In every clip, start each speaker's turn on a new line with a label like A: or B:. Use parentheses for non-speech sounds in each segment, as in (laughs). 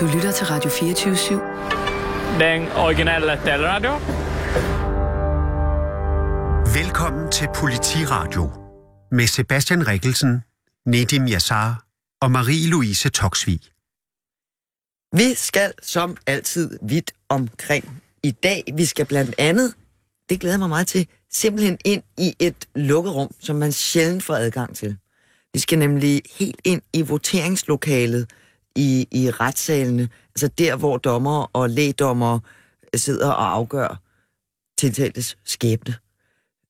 A: Du lytter til Radio 24-7.
B: Den originale taleradio.
C: Velkommen til Politiradio med Sebastian Rikkelsen, Nedim Yassar og Marie-Louise Toksvig.
D: Vi skal som altid vidt omkring i dag. Vi skal blandt andet, det glæder mig meget til, simpelthen ind i et lukket rum, som man sjældent får adgang til. Vi skal nemlig helt ind i voteringslokalet i, i retssalene, altså der, hvor dommer og lægdommer sidder og afgør tiltaltes skæbne,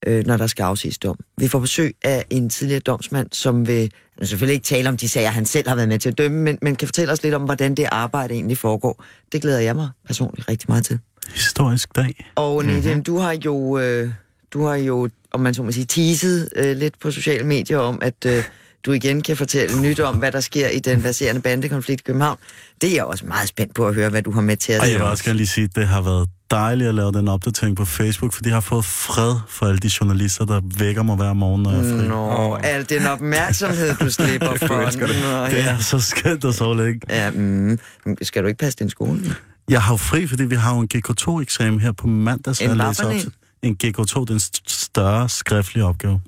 D: øh, når der skal afsiges dom. Vi får besøg af en tidligere domsmand, som vil han selvfølgelig ikke tale om de sager, han selv har været med til at dømme, men, men kan fortælle os lidt om, hvordan det arbejde egentlig foregår. Det glæder jeg mig personligt rigtig meget til.
E: Historisk dag.
D: Og Nedim, mm-hmm. du har jo, øh, du har jo, om man så må sige, teaset øh, lidt på sociale medier om, at øh, du igen kan fortælle nyt om, hvad der sker i den baserende bandekonflikt i København. Det er jeg også meget spændt på at høre, hvad du har med til at
E: sige. jeg vil også gerne lige sige, at det har været dejligt at lave den opdatering på Facebook, fordi jeg har fået fred for alle de journalister, der vækker mig hver morgen, når jeg er fri.
D: Nå, al den opmærksomhed, du slipper (laughs) for.
E: det. Nå, det er så skønt at sove længe.
D: Ja, mm, skal du ikke passe din skole?
E: Jeg har jo fri, fordi vi har jo en GK2-eksamen her på mandag, så
D: En
E: jeg læser
D: for
E: op
D: en?
E: til. En GK2, den st- større skriftlige opgave.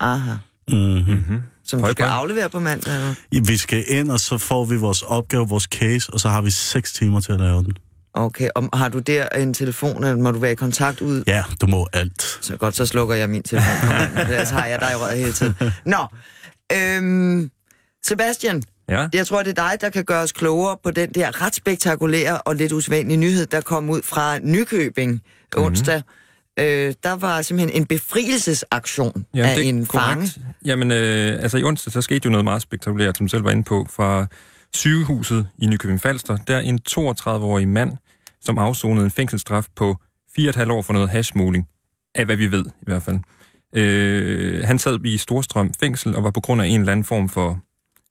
D: Aha.
E: Mm-hmm.
D: Som du skal aflevere på mandag, eller?
E: Vi skal ind, og så får vi vores opgave, vores case, og så har vi seks timer til at lave den.
D: Okay, og har du der en telefon, eller må du være i kontakt ud?
E: Ja, du må alt.
D: Så godt, så slukker jeg min telefon. Ellers har jeg dig i røret hele tiden. Nå, øhm, Sebastian,
F: Ja.
D: jeg tror, det er dig, der kan gøre os klogere på den der ret spektakulære og lidt usædvanlige nyhed, der kom ud fra Nykøbing mm-hmm. Øh, der var simpelthen en befrielsesaktion
F: Ja,
D: af
F: det
D: en fange.
F: Jamen, øh, altså i onsdag, så skete jo noget meget spektakulært, som du selv var inde på, fra sygehuset i Nykøbing Falster. Der er en 32-årig mand, som afsonede en fængselsstraf på 4,5 år for noget hashmugling. Af hvad vi ved, i hvert fald. Øh, han sad i Storstrøm fængsel og var på grund af en eller anden form for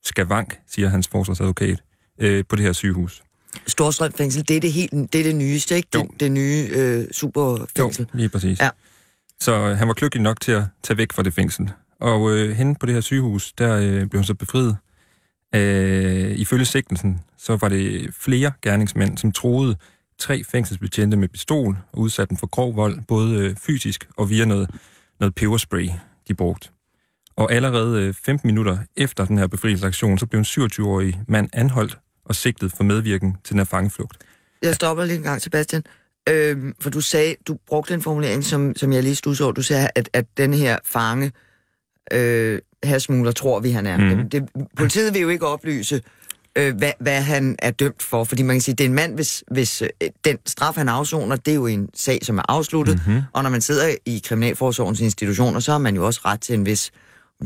F: skavank, siger hans forsvarsadvokat, øh, på det her sygehus.
D: Storstrøm fængsel, det er det, helt, det, er det nyeste, ikke?
F: Jo.
D: Det, det nye øh, superfængsel.
F: Jo, lige præcis.
D: Ja.
F: Så øh, han var kløgtig nok til at tage væk fra det fængsel. Og øh, henne på det her sygehus, der øh, blev han så befriet. Øh, ifølge sigtelsen, så var det flere gerningsmænd, som troede tre fængselsbetjente med pistol og udsatte dem for grov vold, både øh, fysisk og via noget, noget peberspray, de brugte. Og allerede øh, 15 minutter efter den her befrielsesaktion, så blev en 27-årig mand anholdt og sigtet for medvirken til den her fangeflugt.
D: Jeg stopper lige en gang, Sebastian. Øhm, for du sagde, du brugte en formulering, som, som jeg lige studsede over. Du sagde, at, at den her fange, øh, hersmugler, tror vi, han er. Mm. Det, politiet vil jo ikke oplyse, øh, hvad, hvad han er dømt for, fordi man kan sige, det er en mand, hvis, hvis øh, den straf, han afsoner, det er jo en sag, som er afsluttet, mm-hmm. og når man sidder i Kriminalforsorgens institutioner, så har man jo også ret til en vis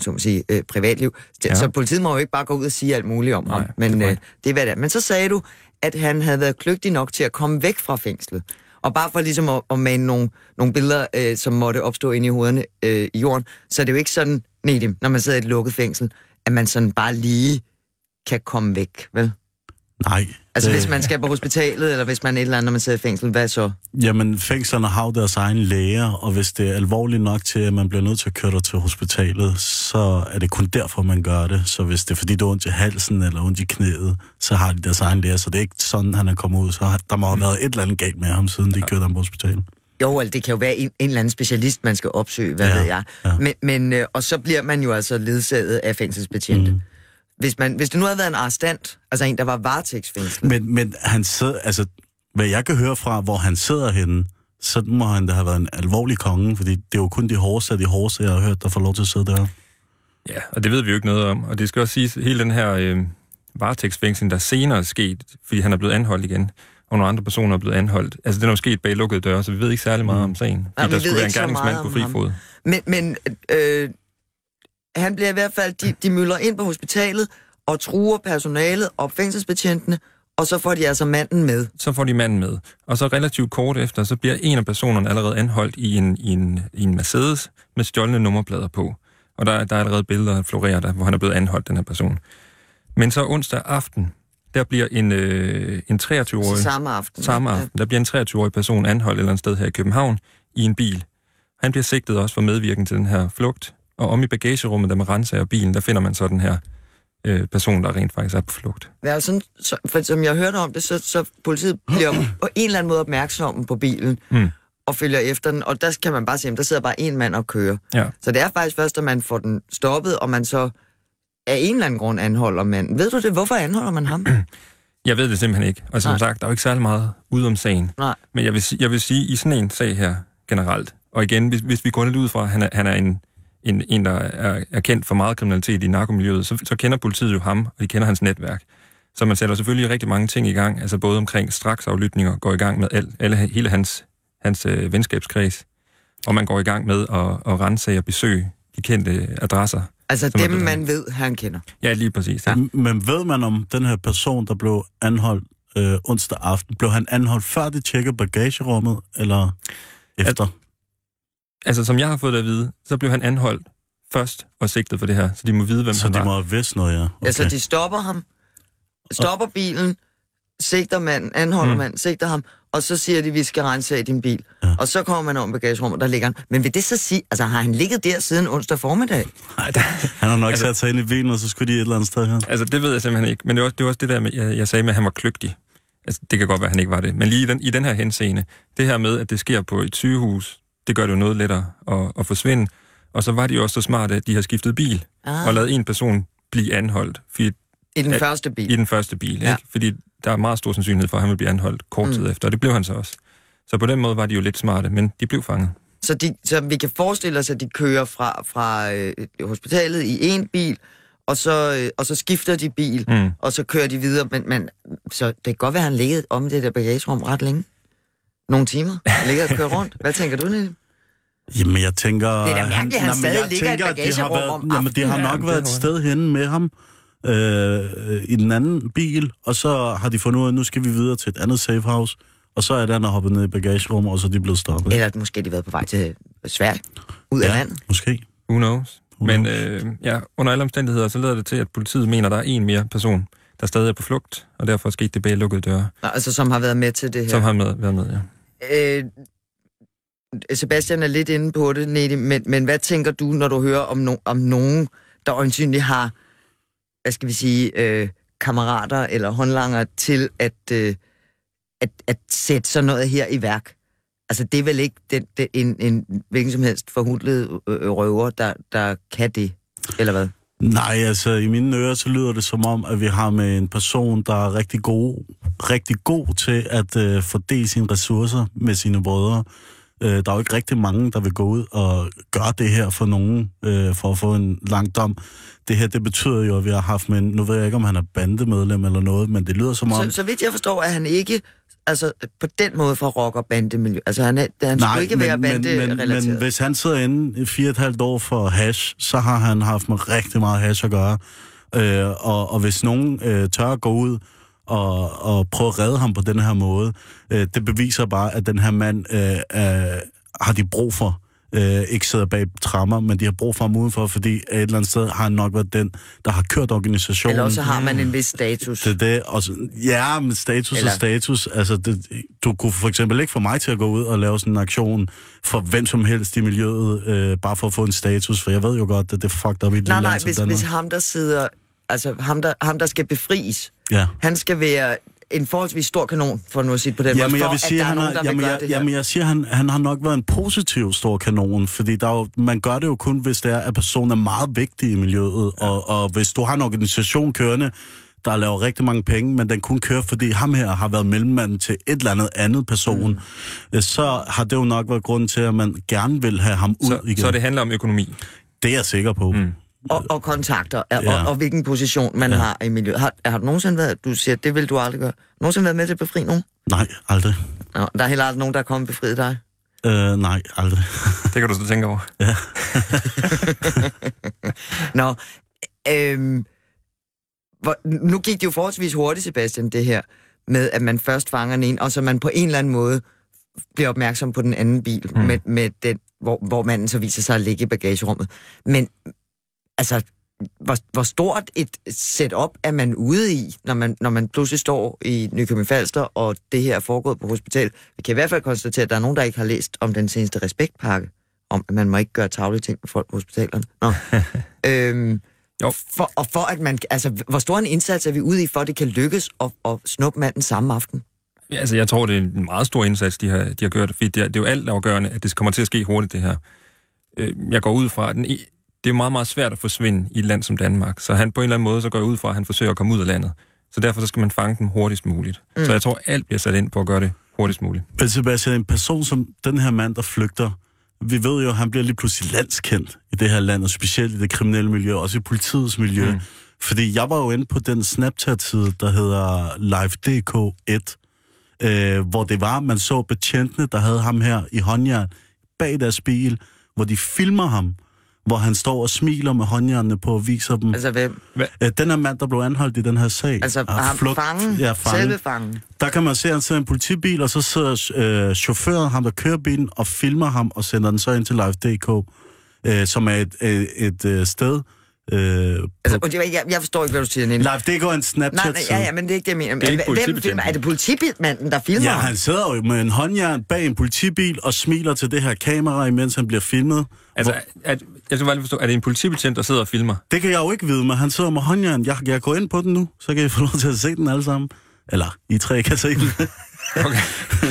D: så må sige, øh, privatliv. Ja. Så politiet må jo ikke bare gå ud og sige alt muligt om
F: Nej,
D: ham. Men
F: det er
D: øh, det er hvad det er. Men så sagde du, at han havde været kløgtig nok til at komme væk fra fængslet. Og bare for ligesom at, at mane nogle, nogle billeder, øh, som måtte opstå inde i hovederne øh, i jorden, så er det jo ikke sådan, Nedim, når man sidder i et lukket fængsel, at man sådan bare lige kan komme væk, vel?
E: Nej.
D: Altså
E: det-
D: hvis man skal på hospitalet, eller hvis man er et eller andet, når man sidder i fængsel, hvad så?
E: Jamen, fængslerne har jo deres egen læger, og hvis det er alvorligt nok til, at man bliver nødt til at køre dig til hospitalet, så er det kun derfor, man gør det. Så hvis det er fordi, du har ondt i halsen eller ondt i knæet, så har de deres egen læger. Så det er ikke sådan, han er kommet ud. Så har- der må have været et eller andet galt med ham, siden de kørte ham på hospitalet.
D: Jo, altså, det kan jo være en, en eller anden specialist, man skal opsøge, hvad
E: Ja,
D: ja, ved jeg.
E: ja.
D: Men, men, øh, og så bliver man jo altså ledsaget af fængselsbetjente. Mm. Hvis, man, hvis det nu havde været en arrestant, altså en, der var varetægtsfængslet,
E: Men, men han sidder, altså, hvad jeg kan høre fra, hvor han sidder henne, så må han da have været en alvorlig konge, fordi det er jo kun de hårdeste af de hårdeste, jeg har hørt, der får lov til at sidde der.
F: Ja, og det ved vi jo ikke noget om. Og det skal også siges, hele den her øh, varetægtsfængsling, der senere er sket, fordi han er blevet anholdt igen, og nogle andre personer er blevet anholdt. Altså, den er jo sket bag lukkede døre, så vi ved ikke særlig meget om sagen.
D: Nej,
F: der skulle være en gerningsmand på fri fod.
D: Men, men øh, han bliver i hvert fald, de, de møller ind på hospitalet og truer personalet og fængselsbetjentene, og så får de altså manden med.
F: Så får de manden med. Og så relativt kort efter, så bliver en af personerne allerede anholdt i en, i en, i en Mercedes med stjålne nummerplader på. Og der, der er allerede billeder, der florerer der, hvor han er blevet anholdt, den her person. Men så onsdag aften, der bliver en, øh, en 23-årig...
D: Så samme aften.
F: Samme
D: Ja.
F: aften. Der bliver en 23-årig person anholdt et eller andet sted her i København i en bil. Han bliver sigtet også for medvirken til den her flugt, og om i bagagerummet, der man renser bilen, der finder man så den her øh, person, der rent faktisk er på flugt.
D: Ja, sådan, så, for som jeg hørte om det, så, så politiet bliver (clears throat) på en eller anden måde opmærksom på bilen
F: Mm.
D: og følger efter den, og der kan man bare se, at der sidder bare en mand og kører.
F: Ja.
D: Så det er faktisk først, at man får den stoppet, og man så af en eller anden grund anholder manden. Ved du det? Hvorfor anholder man ham? (clears throat)
F: Jeg ved det simpelthen ikke. Og som
D: Nej.
F: sagt, der er jo ikke særlig meget ude om sagen.
D: Nej.
F: Men jeg vil, jeg vil sige, i sådan en sag her generelt, og igen, hvis, hvis vi går lidt ud fra, at han er, han er en, en, en, der er, er kendt for meget kriminalitet i narkomiljøet, så, så kender politiet jo ham, og de kender hans netværk. Så man sætter selvfølgelig rigtig mange ting i gang, altså både omkring straksaflytninger, går i gang med al, alle, hele hans, hans øh, venskabskreds, og man går i gang med at, at rense og besøge de kendte adresser.
D: Altså dem,
F: det,
D: man ved, han kender.
F: Ja, lige præcis. Ja.
E: Men ved man om den her person, der blev anholdt øh, onsdag aften, blev han anholdt før de tjekkede bagagerummet, eller efter?
F: Altså, som jeg har fået det at vide, så blev han anholdt først og sigtet for det her, så de må vide, hvem
E: så
F: han
E: de
F: var.
E: må have vidst noget, ja.
D: Okay. Altså, de stopper ham, stopper bilen, sigter manden, anholder mm.
F: Manden,
D: sigter ham, og så siger de, vi skal rense af din bil.
E: Ja.
D: Og så kommer man om bagagerummet, der ligger han. Men vil det så sige, altså har han ligget der siden onsdag formiddag?
E: Han har nok altså, sat sig ind i bilen, og så skulle de et eller andet sted her.
F: Altså, det ved jeg simpelthen ikke. Men det var, det var også det der, med, jeg, jeg sagde med, at han var kløgtig. Altså, det kan godt være, at han ikke var det. Men lige i den, i den her henseende, det her med, at det sker på et sygehus, det gør det jo noget lettere at, at forsvinde. Og så var de jo også så smarte, at de har skiftet bil
D: Ah.
F: og lavet en person blive anholdt fordi,
D: I den første bil.
F: i den første bil.
D: Ja.
F: Ikke? Fordi der er meget stor sandsynlighed for, at han vil blive anholdt kort tid
D: Mm.
F: efter, og det blev han så også. Så på den måde var de jo lidt smarte, men de blev fanget.
D: Så, de, så vi kan forestille os, at de kører fra, fra øh, hospitalet i en bil, og så, øh, og så skifter de bil,
F: Mm.
D: og så kører de videre. Men, men så det kan godt være, at han ligget om det der bagagerum ret længe. Nogle timer. Han ligger og kører rundt. (laughs) Hvad tænker du, Niel?
E: Jamen, jeg tænker...
D: Det er da mærkeligt, at han stadig
E: jeg
D: ligger i et
E: tænker, de har
D: bagagerum om
E: Jamen, de har nok
F: Ja,
E: været
F: det
E: et sted henne med ham øh, i den anden bil, og så har de fundet ud af, at nu skal vi videre til et andet safe house, og så er der, han hoppet ned i bagagerummet, og så er de blevet stoppet.
D: Eller måske de har været på vej til Sverige, ud af
E: ja,
D: landet.
E: måske.
F: Who knows?
E: Who
F: Men
E: knows?
F: øh, ja, under alle omstændigheder, så leder det til, at politiet mener, at der er en mere person, der stadig er på flugt, og derfor skete det bag lukkede døre,
D: altså, som har været med til det her.
F: som har med, været med, ja.
D: Øh, Sebastian er lidt inde på det, Nedi, men, men hvad tænker du, når du hører om, no, om nogen, der øjensynligt har, hvad skal vi sige, øh, kammerater eller håndlanger til at, øh, at, at sætte sådan noget her i værk? Altså, det er vel ikke den, den, en, en hvilken som helst forhudlet øh, røver, der, der kan det, eller hvad?
E: Nej, altså i mine ører, så lyder det som om, at vi har med en person, der er rigtig god, rigtig god til at øh, fordele sine ressourcer med sine brødre. Øh, der er jo ikke rigtig mange, der vil gå ud og gøre det her for nogen, øh, for at få en lang dom. Det her, det betyder jo, at vi har haft med nu ved jeg ikke, om han er bandemedlem eller noget, men det lyder som om...
D: Så, så vidt jeg forstår, at han ikke altså, på den måde fra rock- og bandemiljø. Altså, han, er, han skulle ikke være
E: men, men,
D: banderelateret.
E: men hvis han sidder inde i fire og et halvt år for hash, så har han haft med rigtig meget hash at gøre. Øh, og, og hvis nogen øh, tør at gå ud og, og prøve at redde ham på den her måde, øh, det beviser bare, at den her mand øh, øh, har de brug for. Øh, ikke sidder bag trammer, men de har brug for ham udenfor, fordi et eller andet sted har han nok været den, der har kørt organisationen.
D: Eller også har man en vis status.
E: Det er det. Og så, ja, men status
D: Eller-
E: og status. Altså, det, du kunne for eksempel ikke få mig til at gå ud og lave sådan en aktion for hvem som helst i miljøet, øh, bare for at få en status, for jeg ved jo godt, at det er fucked up i et
D: Nej,
E: lille
D: nej,
E: land
D: hvis, hvis ham, der sidder... Altså, ham der, ham, der skal befries,
E: Ja.
D: han skal være en forholdsvis stor kanon, for nu at sige det på den
E: Jamen,
D: måde, for
E: jeg vil sige,
D: at der
E: han
D: er nogen,
E: har,
D: der vil
E: jamen,
D: gøre
E: jeg,
D: det her.
E: jamen, jeg siger, han, han har nok været en positiv stor kanon, fordi der er jo, man gør det jo kun, hvis det er, at personen er meget vigtig i miljøet, ja. og, og hvis du har en organisation kørende, der laver rigtig mange penge, men den kun kører, fordi ham her har været mellemmanden til et eller andet andet person, mm. så har det jo nok været grunden til, at man gerne vil have ham ud
F: Så,
E: igen.
F: så det handler om økonomi.
E: Det er jeg sikker på. Mm.
D: Og, og kontakter, og,
E: Ja.
D: og, og hvilken position man ja. har i miljøet. Har, har du nogensinde været, du siger, det vil du aldrig gøre, nogensinde været med til at befri nogen?
E: Nej, aldrig.
D: Nå, der er heller aldrig nogen, der er kommet og befriet dig.
E: Øh, nej, aldrig.
F: Det kan du så tænke over. (laughs)
D: Nå, øhm, hvor, nu gik det jo forholdsvis hurtigt, Sebastian, det her, med at man først fanger den ene, og så man på en eller anden måde bliver opmærksom på den anden bil, mm. med, med den, hvor, hvor manden så viser sig at ligge i bagagerummet. Men altså, hvor, hvor stort et setup er man ude i, når man, når man pludselig står i Nykøbing Falster, og det her er foregået på hospital? Vi kan i hvert fald konstatere, at der er nogen, der ikke har læst om den seneste respektpakke, om at man må ikke gøre tavlige ting med folk på hospitalerne. Nå. (laughs) øhm,
F: Jo.
D: For, og for at man, altså, hvor stor en indsats er vi ude i, for at det kan lykkes at, at snuppe manden samme aften?
F: Ja, Altså, jeg tror, det er en meget stor indsats, de har, de har gjort, fordi det er, det er jo alt afgørende, at det kommer til at ske hurtigt, det her. Øh, Jeg går ud fra, at den, det er meget, meget svært at forsvinde i et land som Danmark, så han på en eller anden måde, så går jeg ud fra, at han forsøger at komme ud af landet. Så derfor så skal man fange dem hurtigst muligt. Mm. Så jeg tror, alt bliver sat ind på at gøre det hurtigst muligt.
E: Men Sebastian, en person som den her mand, der flygter, vi ved jo, at han bliver lige pludselig landskendt i det her land, og specielt i det kriminelle miljø, også i politiets miljø. Mm. Fordi jeg var jo inde på den Snapchat-side, der hedder live.dk1, øh, hvor det var, man så betjentene, der havde ham her i håndjern bag deres bil, hvor de filmer ham, hvor han står og smiler med håndjernene på og viser dem.
D: Altså, hvem?
E: Øh, den her mand, der blev anholdt i den her sag.
D: Altså,
E: har
D: ham,
E: flugt-
D: fangen,
E: Ja, fangen.
D: selve fangen.
E: Der kan man se, at han sidder i en politibil, og så sidder øh, chaufføren, ham der kører bilen, og filmer ham og sender den så ind til Live.dk, øh, som er et, et, et øh, sted. Øh,
D: Altså, og det, jeg, jeg forstår ikke, hvad du siger, Nille.
E: Live.dk er en
D: Nej,
E: snapchat
D: nej, ja, ja, men det er ikke det, jeg mener.
F: Det er ikke
D: Hvem filmer? Er det politibetmanden, der filmer
E: Ja, han sidder jo med en håndjern bag en politibil og smiler til det her kamera, imens han bliver filmet.
F: Altså, at, jeg skal bare lige forstå, er det en politibetjent, der sidder og filmer?
E: Det kan jeg jo ikke vide, men han sidder med håndjern. Jeg, jeg går ind på den nu, så kan I få lov til at se den alle sammen. Eller, I tre kan se den. (laughs)
F: Okay.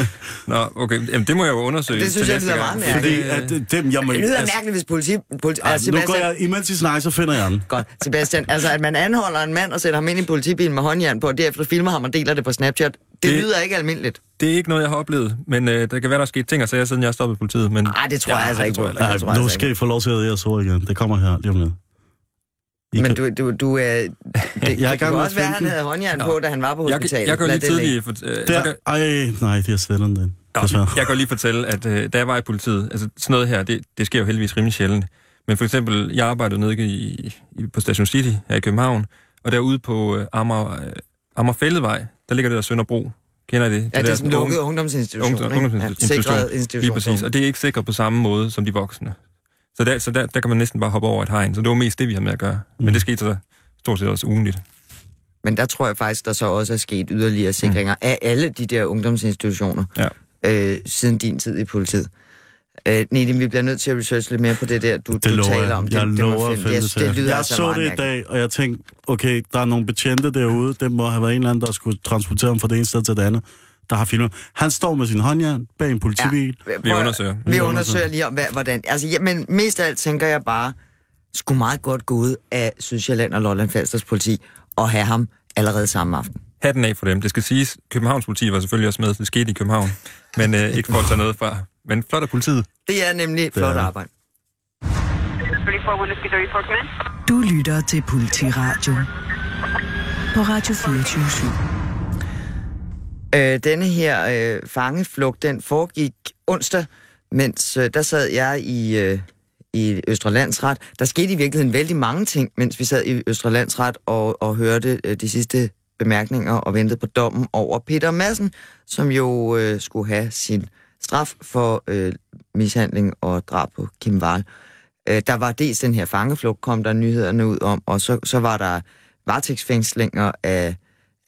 F: (laughs) Nå, okay. Jamen, det må jeg jo undersøge.
D: Det synes jeg lyder
F: gang.
D: meget
E: Fordi
D: mærkeligt.
E: at, øh, dem, jeg må,
D: Det lyder
E: altså,
D: mærkeligt, hvis politi... politi
E: ej,
D: altså,
E: nu går
D: Sebastian,
E: jeg, imens I snakker, så finder jeg den.
D: Godt. Sebastian, altså at man anholder en mand og sætter ham ind i en politibil med håndjern på, og derefter filmer ham og deler det på Snapchat, det, det
F: Det-
D: lyder ikke almindeligt.
F: Det er ikke noget, jeg har oplevet, men øh, der kan være, der er sket ting og sager, siden jeg er stoppet i politiet. Men
D: Nej, det tror jeg altså ikke på.
F: tror jeg
D: Det tror jeg
E: nu skal I få lov til at æde jeres ord igen. Det kommer her lige om lidt. I
D: Men
E: kan-
D: du, du, du er... Det, (laughs) det,
E: Jeg er
D: det
E: at
D: også være, at han havde håndjern på, da han var på
F: jeg,
D: hospitalet.
F: jeg går
D: Lad
F: lige
D: det
F: tidligt... For, øh,
E: Der,
F: kan,
E: ej, nej, de har slettet den.
F: Nå, jeg kan lige fortælle, at øh, da jeg var i politiet, altså sådan noget her, det, det sker jo heldigvis rimelig sjældent. Men for eksempel, jeg arbejdede nede i, i, på Station City her i København, og derude på øh, Amager, øh, Amagerfælledvej, der ligger det der Sønderbro. Kender I det?
D: Ja, det er sådan en lukket ungdomsinstitution.
F: ungdoms-
D: ikke?
F: ungdomsinstitution.
D: Ja, sikret institution.
F: Lige præcis, og det er ikke sikret på samme måde som de voksne. Så, der, så der, der kan man næsten bare hoppe over et hegn, så det var mest det, vi havde med at gøre. Mm. Men det skete så stort set også ugenligt.
D: Men der tror jeg faktisk, der så også er sket yderligere sikringer af alle de der ungdomsinstitutioner
F: Ja.
D: øh, siden din tid i politiet. Øh, Nedim, vi bliver nødt til at researche lidt mere på det der, du,
E: Det
D: du taler
E: jeg.
D: om.
E: Jeg
D: det,
E: lover
D: jeg,
E: det til
D: det lyder
E: Jeg
D: altså
E: så det i
D: mærkeligt.
E: dag, og jeg tænkte, okay, der er nogle betjente derude, det må have været en eller anden, der skulle transportere ham fra det ene sted til det andet, der har filmet. Han står med sin håndjern bag en politibil.
D: Ja,
F: Vi
D: prøv at-
F: undersøger.
D: Vi
E: Vi
D: undersøger lige om, hvad, hvordan... Altså, ja, men mest af alt tænker jeg bare, skulle meget godt gå ud af Sydsjælland og Lolland Falsters politi og have ham allerede samme aften.
F: Hatten af for dem. Det skal siges, Københavns politi var selvfølgelig også med, det skete i København. Men øh, ikke for at tage noget fra. Men flot af politiet.
D: Det er nemlig flot
E: er-
D: arbejde.
A: 34 Whiskey 34 come in.
G: Du lytter til Politiradio på Radio 24
D: Øh, denne her øh, fangeflugt, den foregik onsdag, mens øh, der sad jeg i, øh, i Østre Landsret. Der skete i virkeligheden vældig mange ting, mens vi sad i Østre Landsret og, og hørte øh, de sidste bemærkninger og ventede på dommen over Peter Madsen, som jo øh, skulle have sin straf for øh, mishandling og drab på Kim Wahl. Øh, der var dels den her fangeflugt, kom der nyhederne ud om, og så, så var der varetægtsfængslinger af,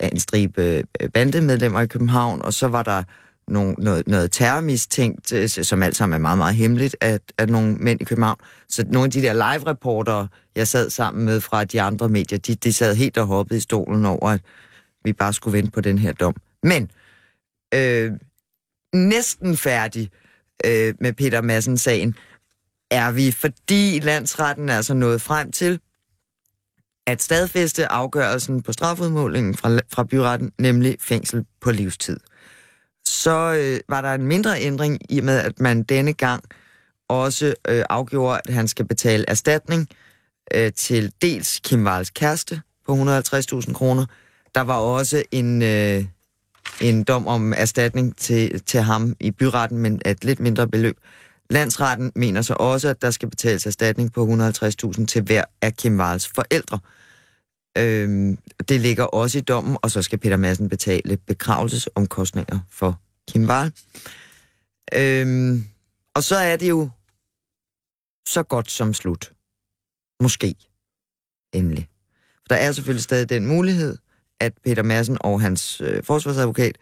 D: af en stribe øh, bandemedlemmer i København, og så var der nogle, noget, noget terrormistænkt, øh, som alt sammen er meget, meget hemmeligt, at, at nogle mænd i København. Så nogle af de der live-reportere, jeg sad sammen med fra de andre medier, de, de sad helt og hoppede i stolen over, at vi bare skulle vente på den her dom. Men øh, næsten færdig øh, med Peter Madsen-sagen er vi, fordi landsretten er altså nået frem til, at stadfæste afgørelsen på strafudmålingen fra, fra byretten, nemlig fængsel på livstid. Så øh, var der en mindre ændring i med, at man denne gang også øh, afgjorde, at han skal betale erstatning øh, til dels Kim Wals kæreste på 150.000 kroner. Der var også en, øh, en dom om erstatning til, til ham i byretten, men et lidt mindre beløb. Landsretten mener så også, at der skal betales erstatning på 150.000 til hver af Kim Wals forældre. Øhm, det ligger også i dommen, og så skal Peter Madsen betale begravelsesomkostninger for Kim Wahl. Øhm, og så er det jo så godt som slut. Måske. Endelig. For der er selvfølgelig stadig den mulighed, at Peter Madsen og hans øh, forsvarsadvokat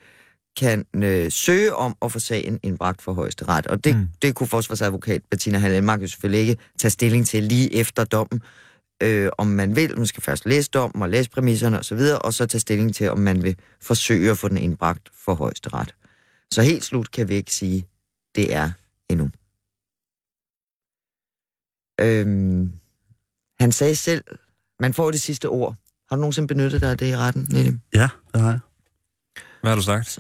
D: kan øh, søge om at få sagen indbragt for højeste ret. Og det, mm. Det kunne forsvarsadvokat Bettina Hallemark jo selvfølgelig ikke tage stilling til lige efter dommen. øh, om man vil. Man skal først læse dommen og læse præmisserne osv., og, så videre, og så tage stilling til, om man vil forsøge at få den indbragt for højesteret. Så helt slut kan vi ikke sige, det er endnu. Øhm, han sagde selv, man får det sidste ord. Har du nogensinde benyttet dig af det i retten, Nedim?
E: Ja, det har jeg.
F: Hvad har du sagt?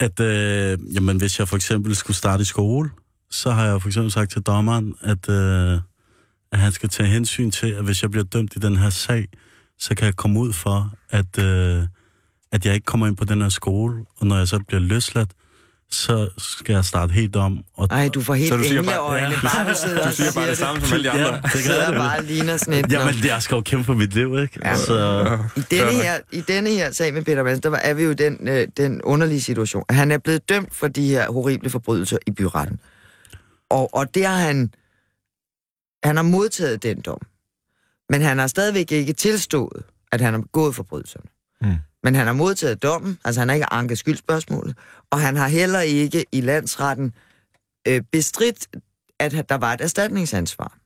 E: At, øh, jamen, hvis jeg for eksempel skulle starte i skole, så har jeg for eksempel sagt til dommeren, at, øh, at han skal tage hensyn til, at hvis jeg bliver dømt i den her sag, så kan jeg komme ud for, at, øh, at jeg ikke kommer ind på den her skole, og når jeg så bliver løsladt, så skal jeg starte helt om. Og,
D: Ej, du får helt
F: Så du siger bare-
E: Ja.
D: bare du sidder
F: Du
D: og
F: siger bare det
D: det.
F: samme som alle de andre.
E: Ja, det kan
D: sidder
E: jeg
D: bare og ligner sådan et...
E: Jamen, jeg skal jo kæmpe for mit liv, ikke?
D: Ja.
E: Så,
D: I denne, her, I denne her sag med Peter Madsen, der var- er vi jo i den, øh, den underlige situation, at han er blevet dømt for de her horrible forbrydelser i byretten. Og, og det har han... Han har modtaget den dom. Men han har stadigvæk ikke tilstået, at han har begået forbrydelserne.
F: Mm.
D: Men han har modtaget dommen, altså han har ikke anket skyldspørgsmålet, og han har heller ikke i landsretten øh, bestridt, at der var et erstatningsansvar.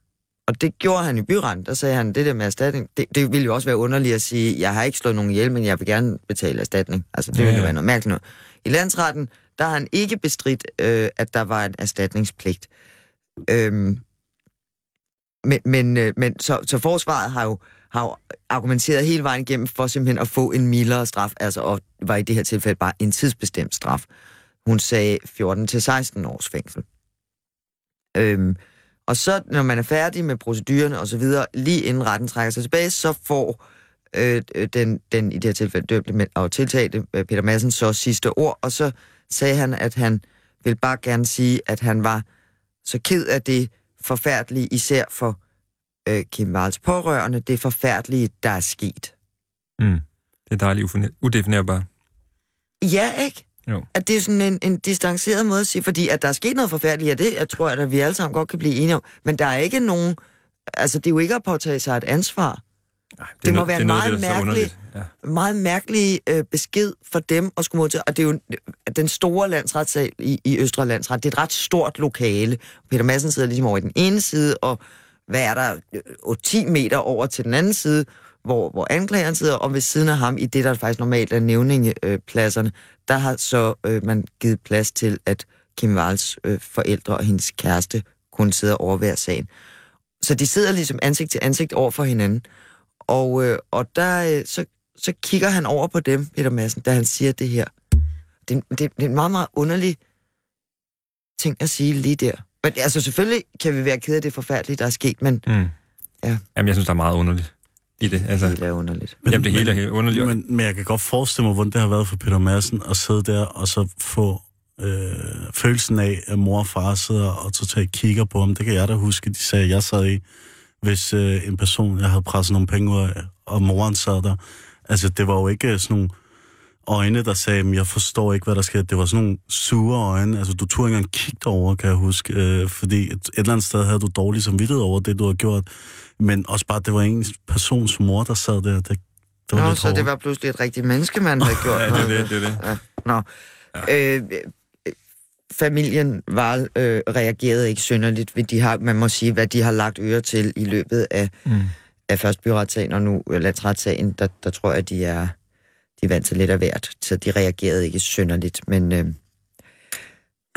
D: Og det gjorde han i byretten. Der sagde han, det der med erstatning, det, det ville jo også være underligt at sige, jeg har ikke slået nogen ihjel, men jeg vil gerne betale erstatning. Altså, det
F: Ja,
D: ville jo være noget mærkeligt noget. I landsretten, der har han ikke bestridt, øh, at der var en erstatningspligt. Øhm, men, men, øh, men så, så forsvaret har jo, har jo argumenteret hele vejen igennem for simpelthen at få en mildere straf, altså og var i det her tilfælde bare en tidsbestemt straf. Hun sagde 14-16 års fængsel. Øhm, og så, når man er færdig med procedurerne og så videre, lige inden retten trækker sig tilbage, så får øh, øh den, den i det her tilfælde dømte og tiltalte øh, Peter Madsen så sidste ord, og så sagde han, at han vil bare gerne sige, at han var så ked af det forfærdelige, især for øh, Kim Walls pårørende, det forfærdelige, der er sket.
F: Mm. Det er dejligt udefinerbart.
D: Ja, ikke?
F: Jo.
D: At det er sådan en, en distanceret måde at sige, fordi at der er sket noget forfærdeligt, ja, det jeg tror jeg, at vi alle sammen godt kan blive enige om, men der er ikke nogen, altså det er jo ikke at påtage sig et ansvar.
F: Nej,
D: Det må
F: no-
D: være
F: det noget,
D: meget
F: det. Ja.
D: Meget mærkelig øh, besked for dem at skulle modtage, og det er jo den store landsretssal i, i Østre Landsret, det er et ret stort lokale. Peter Madsen sidder ligesom over i den ene side, og hvad er der, øh, 10 meter over til den anden side, hvor, hvor anklageren sidder, og ved siden af ham, i det, der faktisk normalt er nævningepladserne, der har så øh, man givet plads til, at Kim Walls øh, forældre og hendes kæreste kunne sidde og overvære sagen. Så de sidder ligesom ansigt til ansigt over for hinanden. Og, øh, og der, øh, så, så kigger han over på dem, Peter Madsen, da han siger det her. Det, det, det er en meget, meget underlig ting at sige lige der. Men altså selvfølgelig kan vi være ked af det forfærdelige, der er sket, men
F: Mm.
D: Ja.
F: Jamen, jeg synes, der er meget underligt i det. Altså,
D: det er underligt.
E: Men-
F: jamen, det hele er helt underligt.
E: Men, men jeg kan godt forestille mig, hvordan det har været for Peter Madsen at sidde der og så få øh, følelsen af, at mor og far sidder og totalt kigger på ham. Det kan jeg da huske, de sagde, jeg sad i, hvis øh, en person, jeg havde presset nogle penge ud af, og moren sad der. Altså, det var jo ikke sådan nogle øjne, der sagde, "Men jeg forstår ikke, hvad der sker. Det var sådan nogle sure øjne. Altså, du turde ikke engang kigge over, kan jeg huske. Øh, fordi et, et eller andet sted havde du dårlig samvittighed over det, du har gjort. Men også bare, det var en persons mor, der sad der. Det, det var
D: Nå,
E: lidt
D: så det
E: hårdt.
D: var pludselig et rigtigt menneske, man havde (laughs) gjort
F: Ja, det er
D: noget
F: det, det er det.
D: Ja. Nå. Ja. Øh, familien var, øh, reagerede ikke synderligt ved de har, man må sige, hvad de har lagt øre til i løbet af,
F: Mm.
D: af først byretssagen og nu landsretssagen, der, der tror jeg, at de er, de er vant til lidt af hvert, så de reagerede ikke synderligt, men øh,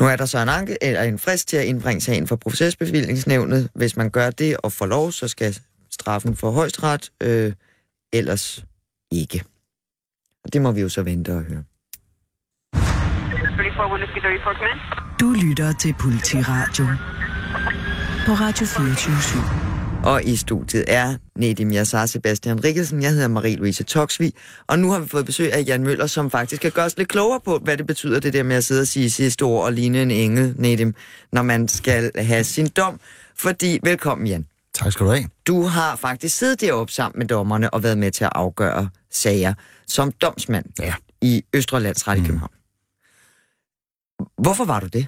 D: nu er der så en, anke, eller en frist til at indbringe sagen for procesbevillingsnævnet. Hvis man gør det og får lov, så skal straffen for højstret, øh, ellers ikke. Og det må vi jo så vente og høre.
G: Du lytter til Politiradio på Radio 24
D: og i studiet er Nedim Yassar Sebastian Rikkelsen. Jeg hedder Marie-Louise Toksvig. Og nu har vi fået besøg af Jan Møller, som faktisk kan gøre os lidt klogere på, hvad det betyder, det der med at sidde og sige sidste ord og ligne en engel, Nedim, når man skal have sin dom. Fordi, velkommen Jan.
H: Tak skal du have.
D: Du har faktisk siddet deroppe sammen med dommerne og været med til at afgøre sager som domsmand
H: Ja.
D: i Østre Landsret mm. i København. Hvorfor var du det?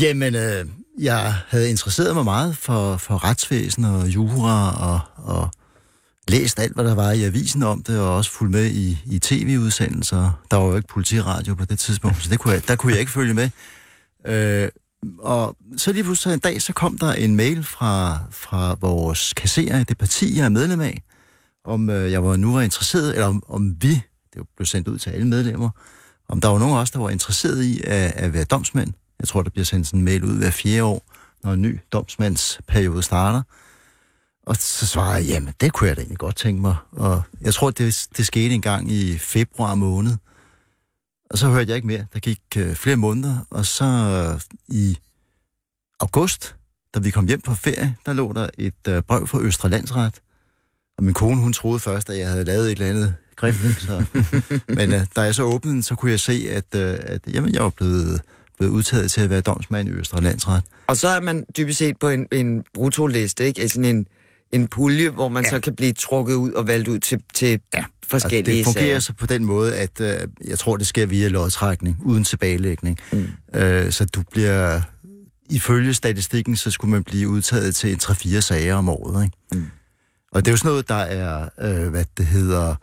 H: Jamen, øh, jeg havde interesseret mig meget for, for retsvæsen og jura og, og læst alt, hvad der var i avisen om det, og også fulgt med i, i tv-udsendelser. Der var jo ikke politiradio på det tidspunkt, så det kunne jeg, der kunne jeg ikke følge med. Øh, og så lige pludselig en dag, så kom der en mail fra, fra vores kasserer i det parti, jeg er medlem af, om øh, jeg var nu var interesseret, eller om, om vi, det blev sendt ud til alle medlemmer, om der var nogen af os, der var interesseret i at, at være domsmænd. Jeg tror, der bliver sendt sådan en mail ud hver fjerde år, når en ny domsmandsperiode starter. Og så svarede jeg, jamen det kunne jeg da egentlig godt tænke mig. Og jeg tror, det, det skete en gang i februar måned. Og så hørte jeg ikke mere. Der gik øh, flere måneder, og så øh, i august, da vi kom hjem på ferie, der lå der et øh, brev fra Østre Landsret. Og min kone, hun troede først, at jeg havde lavet et eller andet grift. Så. (laughs) Men øh, da jeg så åbnede den, så kunne jeg se, at, øh, at jamen, jeg var blevet, blevet udtaget til at være domsmand i Østre Landsret.
D: Og så er man dybest set på en, en brutoliste, ikke? Altså en, en pulje, hvor man ja. så kan blive trukket ud og valgt ud til, til ja. forskellige
H: altså, det fungerer
D: sager.
H: så på den måde, at øh, jeg tror, det sker via lodtrækning, uden tilbagelægning. Mm. Øh, så du bliver, ifølge statistikken, så skulle man blive udtaget til en 3-4 sager om året. Ikke? Mm. Og det er jo sådan noget, der er, øh, hvad det hedder,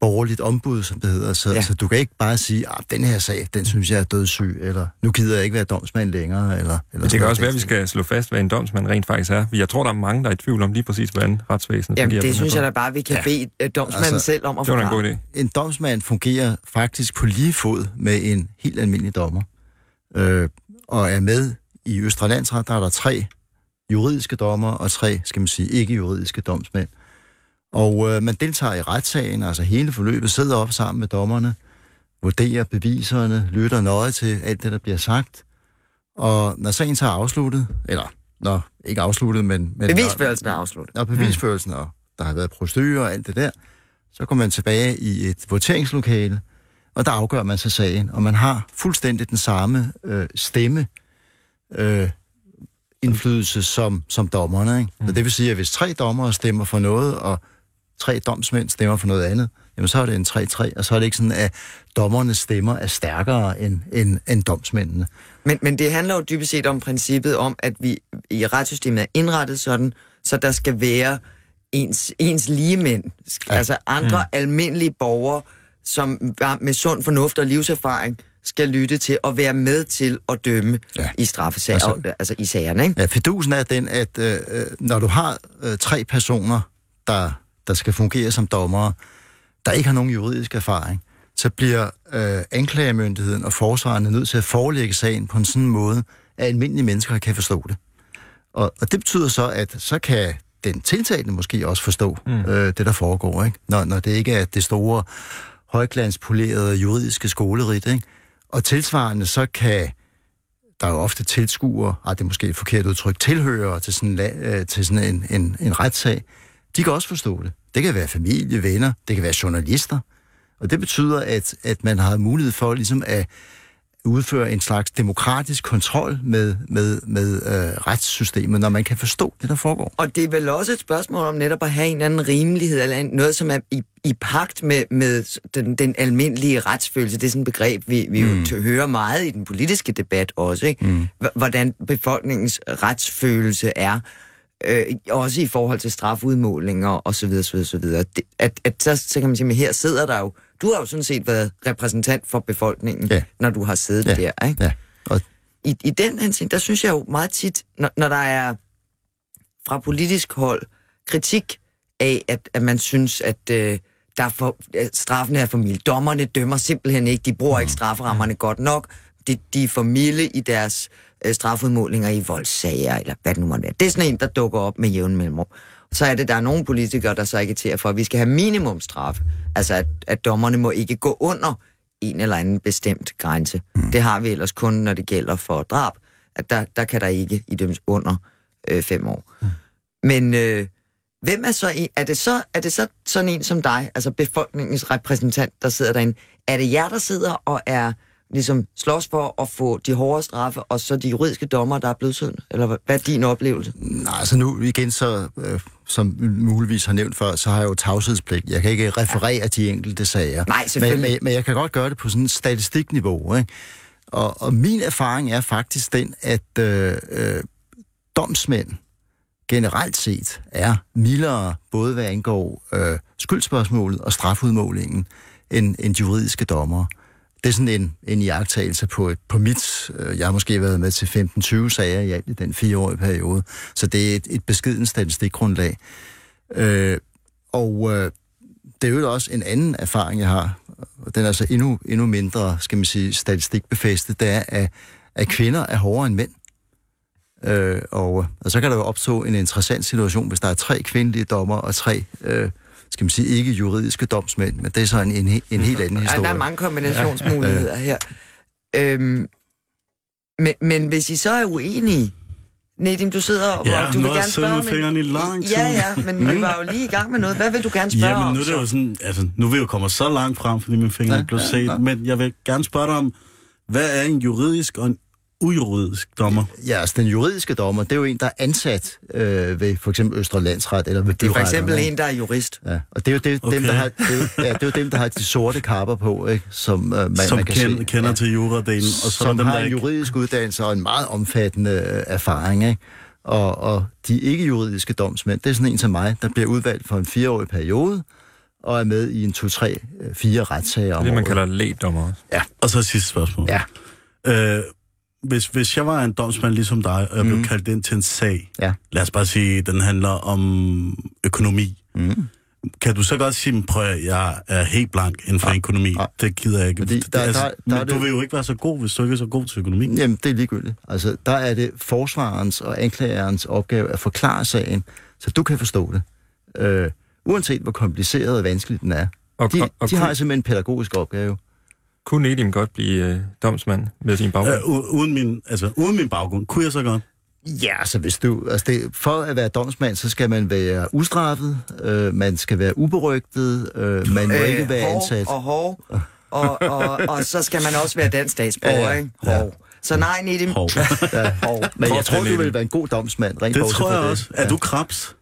H: borgerligt ombud, som det hedder. Så, ja. så du kan ikke bare sige, at den her sag, den synes jeg er dødssyg, eller nu gider jeg ikke være domsmand længere. Eller, eller
F: Men det kan også være, at vi skal slå fast, hvad en domsmand rent faktisk er. Jeg tror, der er mange, der er i tvivl om lige præcis, hvordan retsvæsenet
D: Jamen,
F: fungerer.
D: det synes jeg da bare, vi kan ja. bede øh, domsmanden altså, selv om at
F: Det var en
D: forklare.
F: god idé.
H: En domsmand fungerer faktisk på lige fod med en helt almindelig dommer. Øh, og er med i Østre Landsret, der er der tre juridiske dommer og tre, skal man sige, ikke-juridiske domsmænd. Og øh, man deltager i retssagen, altså hele forløbet, sidder op sammen med dommerne, vurderer beviserne, lytter nøje til alt det, der bliver sagt. Og når sagen så er afsluttet, eller når ikke afsluttet, men... men
D: Bevisførelsen er afsluttet.
H: Når bevisførelsen, og der har været procedurer og alt det der, så går man tilbage i et voteringslokale, og der afgør man så sagen, og man har fuldstændig den samme øh, stemme øh, indflydelse som, som dommerne. Ikke? Mm. Så det vil sige, at hvis tre dommere stemmer for noget, og tre domsmænd stemmer for noget andet, jamen så er det en 3-3, og så er det ikke sådan, at dommernes stemmer er stærkere end, end, end domsmændene.
D: Men, men det handler jo dybest set om princippet om, at vi i retssystemet er indrettet sådan, så der skal være ens, ens ligemænd, ja. altså andre mm. almindelige borgere, som med sund fornuft og livserfaring skal lytte til og være med til at dømme
H: Ja.
D: i straffesager,
H: Altså-
D: altså, altså i sagerne, ikke?
H: Ja, fidusen er den, at øh, øh, når du har øh, tre personer, der, der skal fungere som dommere, der ikke har nogen juridisk erfaring, så bliver øh, anklagemyndigheden og forsvarerne nødt til at forelægge sagen på en sådan måde, at almindelige mennesker kan forstå det. Og, og det betyder så, at så kan den tiltalte måske også forstå mm. øh, det, der foregår, ikke? Når, når det ikke er det store, højglanspolerede juridiske skolerit. Ikke? Og tilsvarende så kan der er jo ofte tilskuere, ah, det er måske et forkert udtryk, tilhører til sådan, øh, til sådan en, en, en retssag, de kan også forstå det. Det kan være familie, venner, det kan være journalister. Og det betyder, at, at man har mulighed for ligesom at udføre en slags demokratisk kontrol med, med, med øh, retssystemet, når man kan forstå det, der foregår.
D: Og det er vel også et spørgsmål om netop at have en anden rimelighed, eller noget, som er i, i pagt med, med den, den almindelige retsfølelse. Det er sådan et begreb, vi, vi mm. jo hører meget i den politiske debat også, ikke? Mm. Hvordan befolkningens retsfølelse er, øh, også i forhold til strafudmålinger og så videre, så videre, så videre. Det, at, at så, så kan man sige, men her sidder der jo, du har jo sådan set været repræsentant for befolkningen,
H: Ja.
D: når du har siddet
H: Ja.
D: der, ikke?
H: Ja. Og
D: i, i den henseende, der synes jeg jo meget tit, når, når der er fra politisk hold kritik af, at, at man synes, at øh, der er for, at straffen er for mild. Dommerne dømmer simpelthen ikke, de bruger ikke strafferammerne godt nok. De, de er for milde i deres øh, strafudmålinger i voldssager, eller hvad det nu måtte være. Det er sådan en, der dukker op med jævn mellemrum. Så er det, der er nogle politikere, der så agiterer for, at vi skal have minimumstraf. Altså, at, at dommerne må ikke gå under en eller anden bestemt grænse. Mm. Det har vi ellers kun, når det gælder for drab, at der, der kan der ikke idømmes under øh, fem år. Mm. Men øh, hvem er så en, er det så er det så sådan en som dig, altså befolkningens repræsentant, der sidder derinde? Er det jer, der sidder og er ligesom slås for at få de hårde straffe, og så de juridiske dommer, der er blevet synd? Eller hvad er din oplevelse?
H: Nej, altså nu igen, så, øh, som muligvis har nævnt før, så har jeg jo tavshedspligt. Jeg kan ikke referere de enkelte sager.
D: Nej,
H: men,
D: selvfølgelig.
H: men, men jeg kan godt gøre det på sådan et statistikniveau. Ikke? Og, og min erfaring er faktisk den, at øh, øh, domsmænd generelt set er mildere, både hvad angår øh, skyldspørgsmålet og strafudmålingen, end, end juridiske dommer det er sådan en, en iagtagelse på, et, på mit... Øh, jeg har måske været med til 15-20 sager i alt i den fireårige periode, så det er et, et beskeden statistikgrundlag. Øh, og øh, det er jo også en anden erfaring, jeg har, og den er altså endnu, endnu mindre, skal man sige, statistikbefæstet, det er, at, at kvinder er hårdere end mænd. Øh, og, og så kan der jo opstå en interessant situation, hvis der er tre kvindelige dommer og tre, øh, skal man sige, ikke juridiske domsmænd, men det er så en, en, en helt anden
D: Ja,
H: historie.
D: der er mange kombinationsmuligheder her. Øhm, men, men hvis I så er uenige, Nedim, du sidder og
E: Ja,
D: du vil gerne spørge
E: med
D: om... en-
E: fingrene i lang tid.
D: Ja, ja, men vi var jo lige i gang med noget. Hvad vil du gerne spørge
E: Jamen,
D: om?
E: nu er det jo
D: så?
E: sådan, altså, nu vil jeg jo komme så langt frem, fordi mine fingre
H: Ja,
E: er blevet
H: ja,
E: set,
H: ja.
E: men jeg vil gerne spørge dig om, hvad er en juridisk og en ujuridisk dommer?
H: Ja, altså den juridiske dommer, det er jo en, der er ansat øh, ved for eksempel Østre Landsret eller ved
D: Det er for eksempel en, der er jurist.
H: Ja, og det er jo det, okay. dem, der har, det er, jo- ja, det er jo dem, der har de sorte kapper på, ikke? som øh, man,
E: som
H: man kan
E: kender,
H: se.
E: kender til juradelen, og så er
H: som
E: der dem,
H: har
E: der
H: en
E: ikke...
H: juridisk uddannelse og en meget omfattende øh, erfaring. Ikke? Og, og de ikke-juridiske domsmænd, det er sådan en som mig, der bliver udvalgt for en fireårig periode, og er med i en to, tre, øh, fire retssager om
F: Det, man
H: året.
F: kalder lægdommer også.
E: Og så sidste spørgsmål.
H: Ja.
E: Øh, hvis, hvis jeg var en domsmand ligesom dig, og jeg blev
H: Mm.
E: kaldt ind til en sag,
H: Ja.
E: lad os bare sige, den handler om økonomi.
H: Mm.
E: Kan du så godt sige, prøv at jeg er helt blank inden for
H: Nej,
E: økonomi?
H: nej.
E: Det gider jeg ikke.
H: Fordi
E: Det-
H: der-
E: altså,
H: der- der
E: men
H: er
E: du
H: det-
E: vil jo ikke være så god, hvis du ikke er så god til økonomi.
H: Jamen, det er ligegyldigt. Altså, der er det forsvarens og anklagerens opgave at forklare sagen, så du kan forstå det. Øh, uanset hvor kompliceret og vanskeligt den er.
F: Og,
H: De,
F: og, og
H: de har simpelthen en pædagogisk opgave.
F: Kunne Nedim godt blive øh, domsmand med sin baggrund?
E: Øh, uden, min, altså, uden min baggrund, kunne jeg så godt?
H: Ja, altså hvis du, altså det, for at være domsmand, så skal man være ustraffet, øh, man skal være uberygtet, øh, man må øh, ikke være
D: hård
H: ansat.
D: og hård, og, og, og så skal man også være dansk statsborger,
H: Ja, ja.
D: ikke? Hård. Så nej, Nedim.
E: Hov. (laughs)
H: Ja, men jeg tror, du vil være en god domsmand, rent
E: Det tror jeg også. Er du krabs?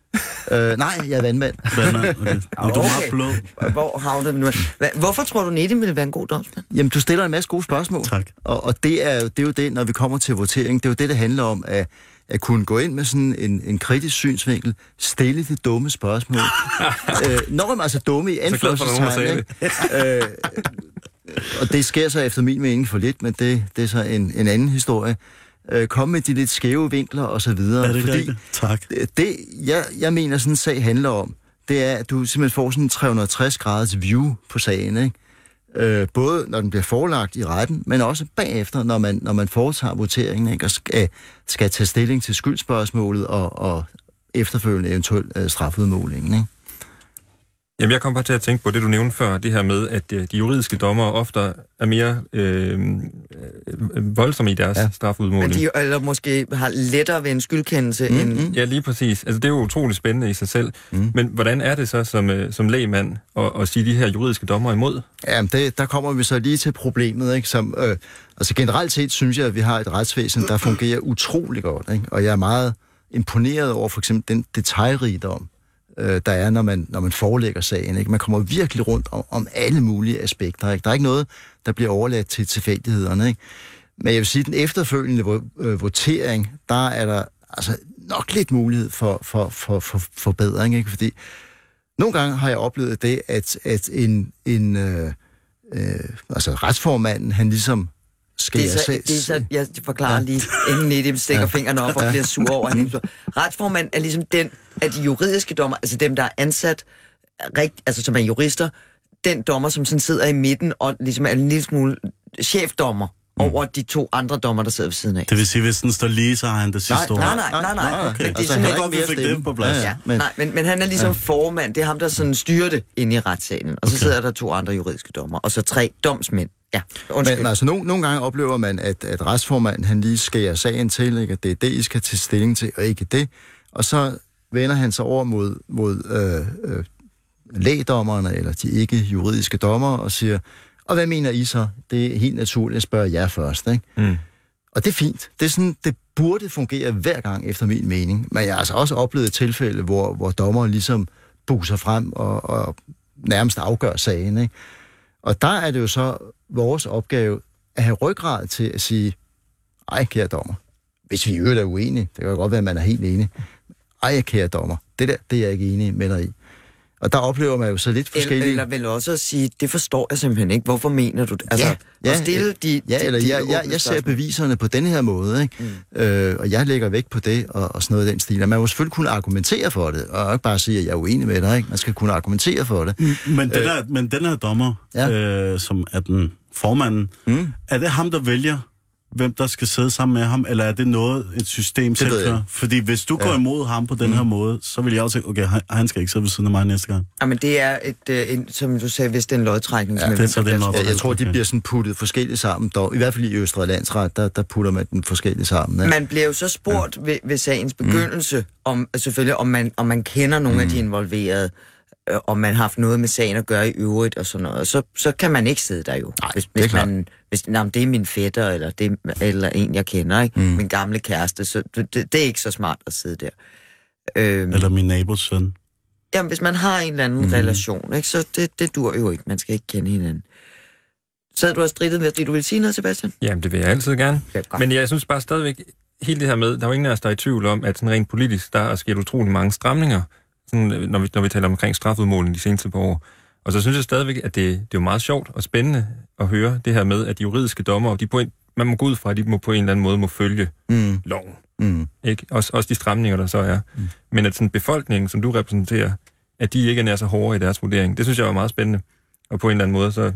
H: Øh, nej, jeg er vandmand.
E: Vandmand? Okay. (laughs) Og du er meget blå.
D: Hvor havner vi nu? Hvorfor tror du, Nedim ville være en god domsmand?
H: Jamen, du stiller en masse gode spørgsmål.
E: Tak.
H: Og, og det, er, jo- det er jo det, når vi kommer til votering, det er jo det, det handler om, at, at kunne gå ind med sådan en, en kritisk synsvinkel, stille de dumme spørgsmål. (laughs) øh, når man altså dumme i anførselstegn, øh, og det sker så efter min mening for lidt, men det, det er så en, en anden historie. Øh, komme med de lidt skæve vinkler og så videre.
E: Er det
H: fordi
E: rigtigt? Tak.
H: det- det, jeg, jeg mener, sådan en sag handler om, det er, at du simpelthen får sådan en 360 graders view på sagen, ikke? Øh, både når den bliver forelagt i retten, men også bagefter, når man, når man foretager voteringen, ikke? og skal, skal tage stilling til skyldspørgsmålet og, og efterfølgende eventuel øh, strafudmålingen. Ikke?
F: Jamen, jeg kom bare til at tænke på det, du nævnte før, det her med, at øh, de juridiske dommer ofte er mere øh, øh, voldsomme i deres
H: Ja.
D: Men
F: strafudmåling.
D: de, eller måske har lettere ved en skyldkendelse mm, end...
F: Ja, lige præcis. Altså, det er jo utroligt spændende i sig selv.
H: Mm.
F: Mm. Men hvordan er det så som, øh, som lægmand at, at sige de her juridiske dommer imod?
H: Jamen, det, der kommer vi så lige til problemet, ikke? Som, øh, altså generelt set synes jeg, at vi har et retsvæsen, der fungerer utrolig godt, ikke? Og jeg er meget imponeret over for eksempel den detaljrigdom, øh, der er, når man, når man forelægger sagen, ikke? Man kommer virkelig rundt om, om alle mulige aspekter, ikke? Der er ikke noget, der bliver overladt til tilfældighederne, ikke? Men jeg vil sige, at den efterfølgende øh, votering, der er der altså nok lidt mulighed for, for, for, for forbedring, ikke? Fordi nogle gange har jeg oplevet det, at, at en, en øh, øh, altså retsformanden, han ligesom skal
D: Det er, så, det er så, jeg forklarer lige, inden Nedim stikker ja. fingrene op og bliver sur over. Han ikke- (laughs) Retsformand er ligesom den af de juridiske dommer, altså dem, der er ansat, rigt, altså som er jurister, den dommer, som sådan sidder i midten og ligesom er en lille smule chefdommer over de to andre dommer, der sidder ved siden af.
E: Det vil sige, hvis den står lige, så har han det sidste ord.
D: nej, nej, nej, nej.
E: Okay.
D: Det er
E: Altså, godt, vi fik det på plads.
H: Ja, ja.
D: Ja,
H: Men-
D: nej, men, men han er ligesom ja. formand. Det er ham, der sådan styrer det inde i retssalen. Og så sidder der to andre juridiske dommer, og så tre domsmænd. Ja, undskyld.
H: Men altså, nogle, nogle gange oplever man, at, at retsformanden han lige skærer sagen til, ikke? at det er det, I skal tage stilling til, og ikke det. Og så vender han sig over mod, mod øh, øh, lægdommerne, eller de ikke juridiske dommer, og siger, og hvad mener I så? Det er helt naturligt at spørge jer først. Ikke?
F: Mm.
H: Og det er fint. Det, er sådan, det burde fungere hver gang, efter min mening. Men jeg har altså også oplevet tilfælde, hvor, hvor dommer ligesom buser frem og, og nærmest afgør sagen. Ikke? Og der er det jo så vores opgave at have ryggrad til at sige, ej, kære dommer, hvis vi i øvrigt er uenige, det kan jo godt være, at man er helt enig, ej, kære dommer, det der, det er jeg ikke enig med dig i. Og der oplever man jo så lidt
D: Eller,
H: forskellige...
D: eller vel også at sige, det forstår jeg simpelthen ikke. Hvorfor mener du det? Altså,
H: ja,
D: at stille de,
H: ja,
D: de,
H: eller
D: de
H: jeg, jeg, jeg ser beviserne på den her måde, ikke? Mm. Øh, og jeg lægger vægt på det, og, og sådan noget i den stil. Og man må selvfølgelig kunne argumentere for det, og ikke bare sige, at jeg er uenig med dig, ikke? Man skal kunne argumentere for det. Mm.
E: Men den, her, men den her dommer,
H: Ja.
E: ja. øh, som er den formanden,
H: Mm.
E: er det ham, der vælger, hvem der skal sidde sammen med ham, eller er det noget, et system selv
H: jeg
E: kører?
H: ikke.
E: Fordi hvis du går
H: Ja.
E: imod ham på den her måde, så vil jeg også tænke, okay, han, han skal ikke sidde ved siden af mig næste gang.
D: Jamen, det er, et, øh, en, som du sagde, hvis det er en lodtrækning.
H: Ja,
E: det- så det er nok-
H: Jeg, jeg tror, de bliver sådan puttet forskelligt sammen. Dog, I hvert fald i Østre Landsret, der, der putter man den forskelligt sammen. Ikke?
D: Man bliver jo så spurgt ved, ved sagens begyndelse, om selvfølgelig om man, om man kender nogle mm. af de involverede, øh, om man har haft noget med sagen at gøre i øvrigt og sådan noget. Så, så kan man ikke sidde der jo.
H: Nej,
D: hvis,
H: det er
D: hvis
H: klart.
D: man, hvis, nej, men det er min fætter, eller, det, er- eller en, jeg kender, ikke? Mm. min gamle kæreste, så det, det, er ikke så smart at sidde der. Øhm,
E: Eller min nabos søn.
D: Jamen, hvis man har en eller anden mm. relation, ikke, så det, det dur jo ikke. Man skal ikke kende hinanden. Sad du og stridtet med, det du vil sige noget, Sebastian?
F: Jamen, det vil jeg altid gerne.
D: Ja.
F: Men jeg synes bare stadigvæk, hele det her med, der er jo ingen af os, der er i tvivl om, at sådan rent politisk, der er sket utrolig mange stramninger, sådan, øh, når, vi, når vi taler omkring strafudmåling de seneste par år. Og så synes jeg stadigvæk, at det, det er jo meget sjovt og spændende at høre det her med, at de juridiske dommer, de på en, man må gå ud fra, at de må på en eller anden måde må følge
H: Mm,
F: loven.
H: mm.
F: Ikke? Også, også de stramninger, der så er. Mm. Men at sådan befolkningen, som du repræsenterer, at de ikke er nær så hårde i deres vurdering, det synes jeg var meget spændende. Og på en eller anden måde, så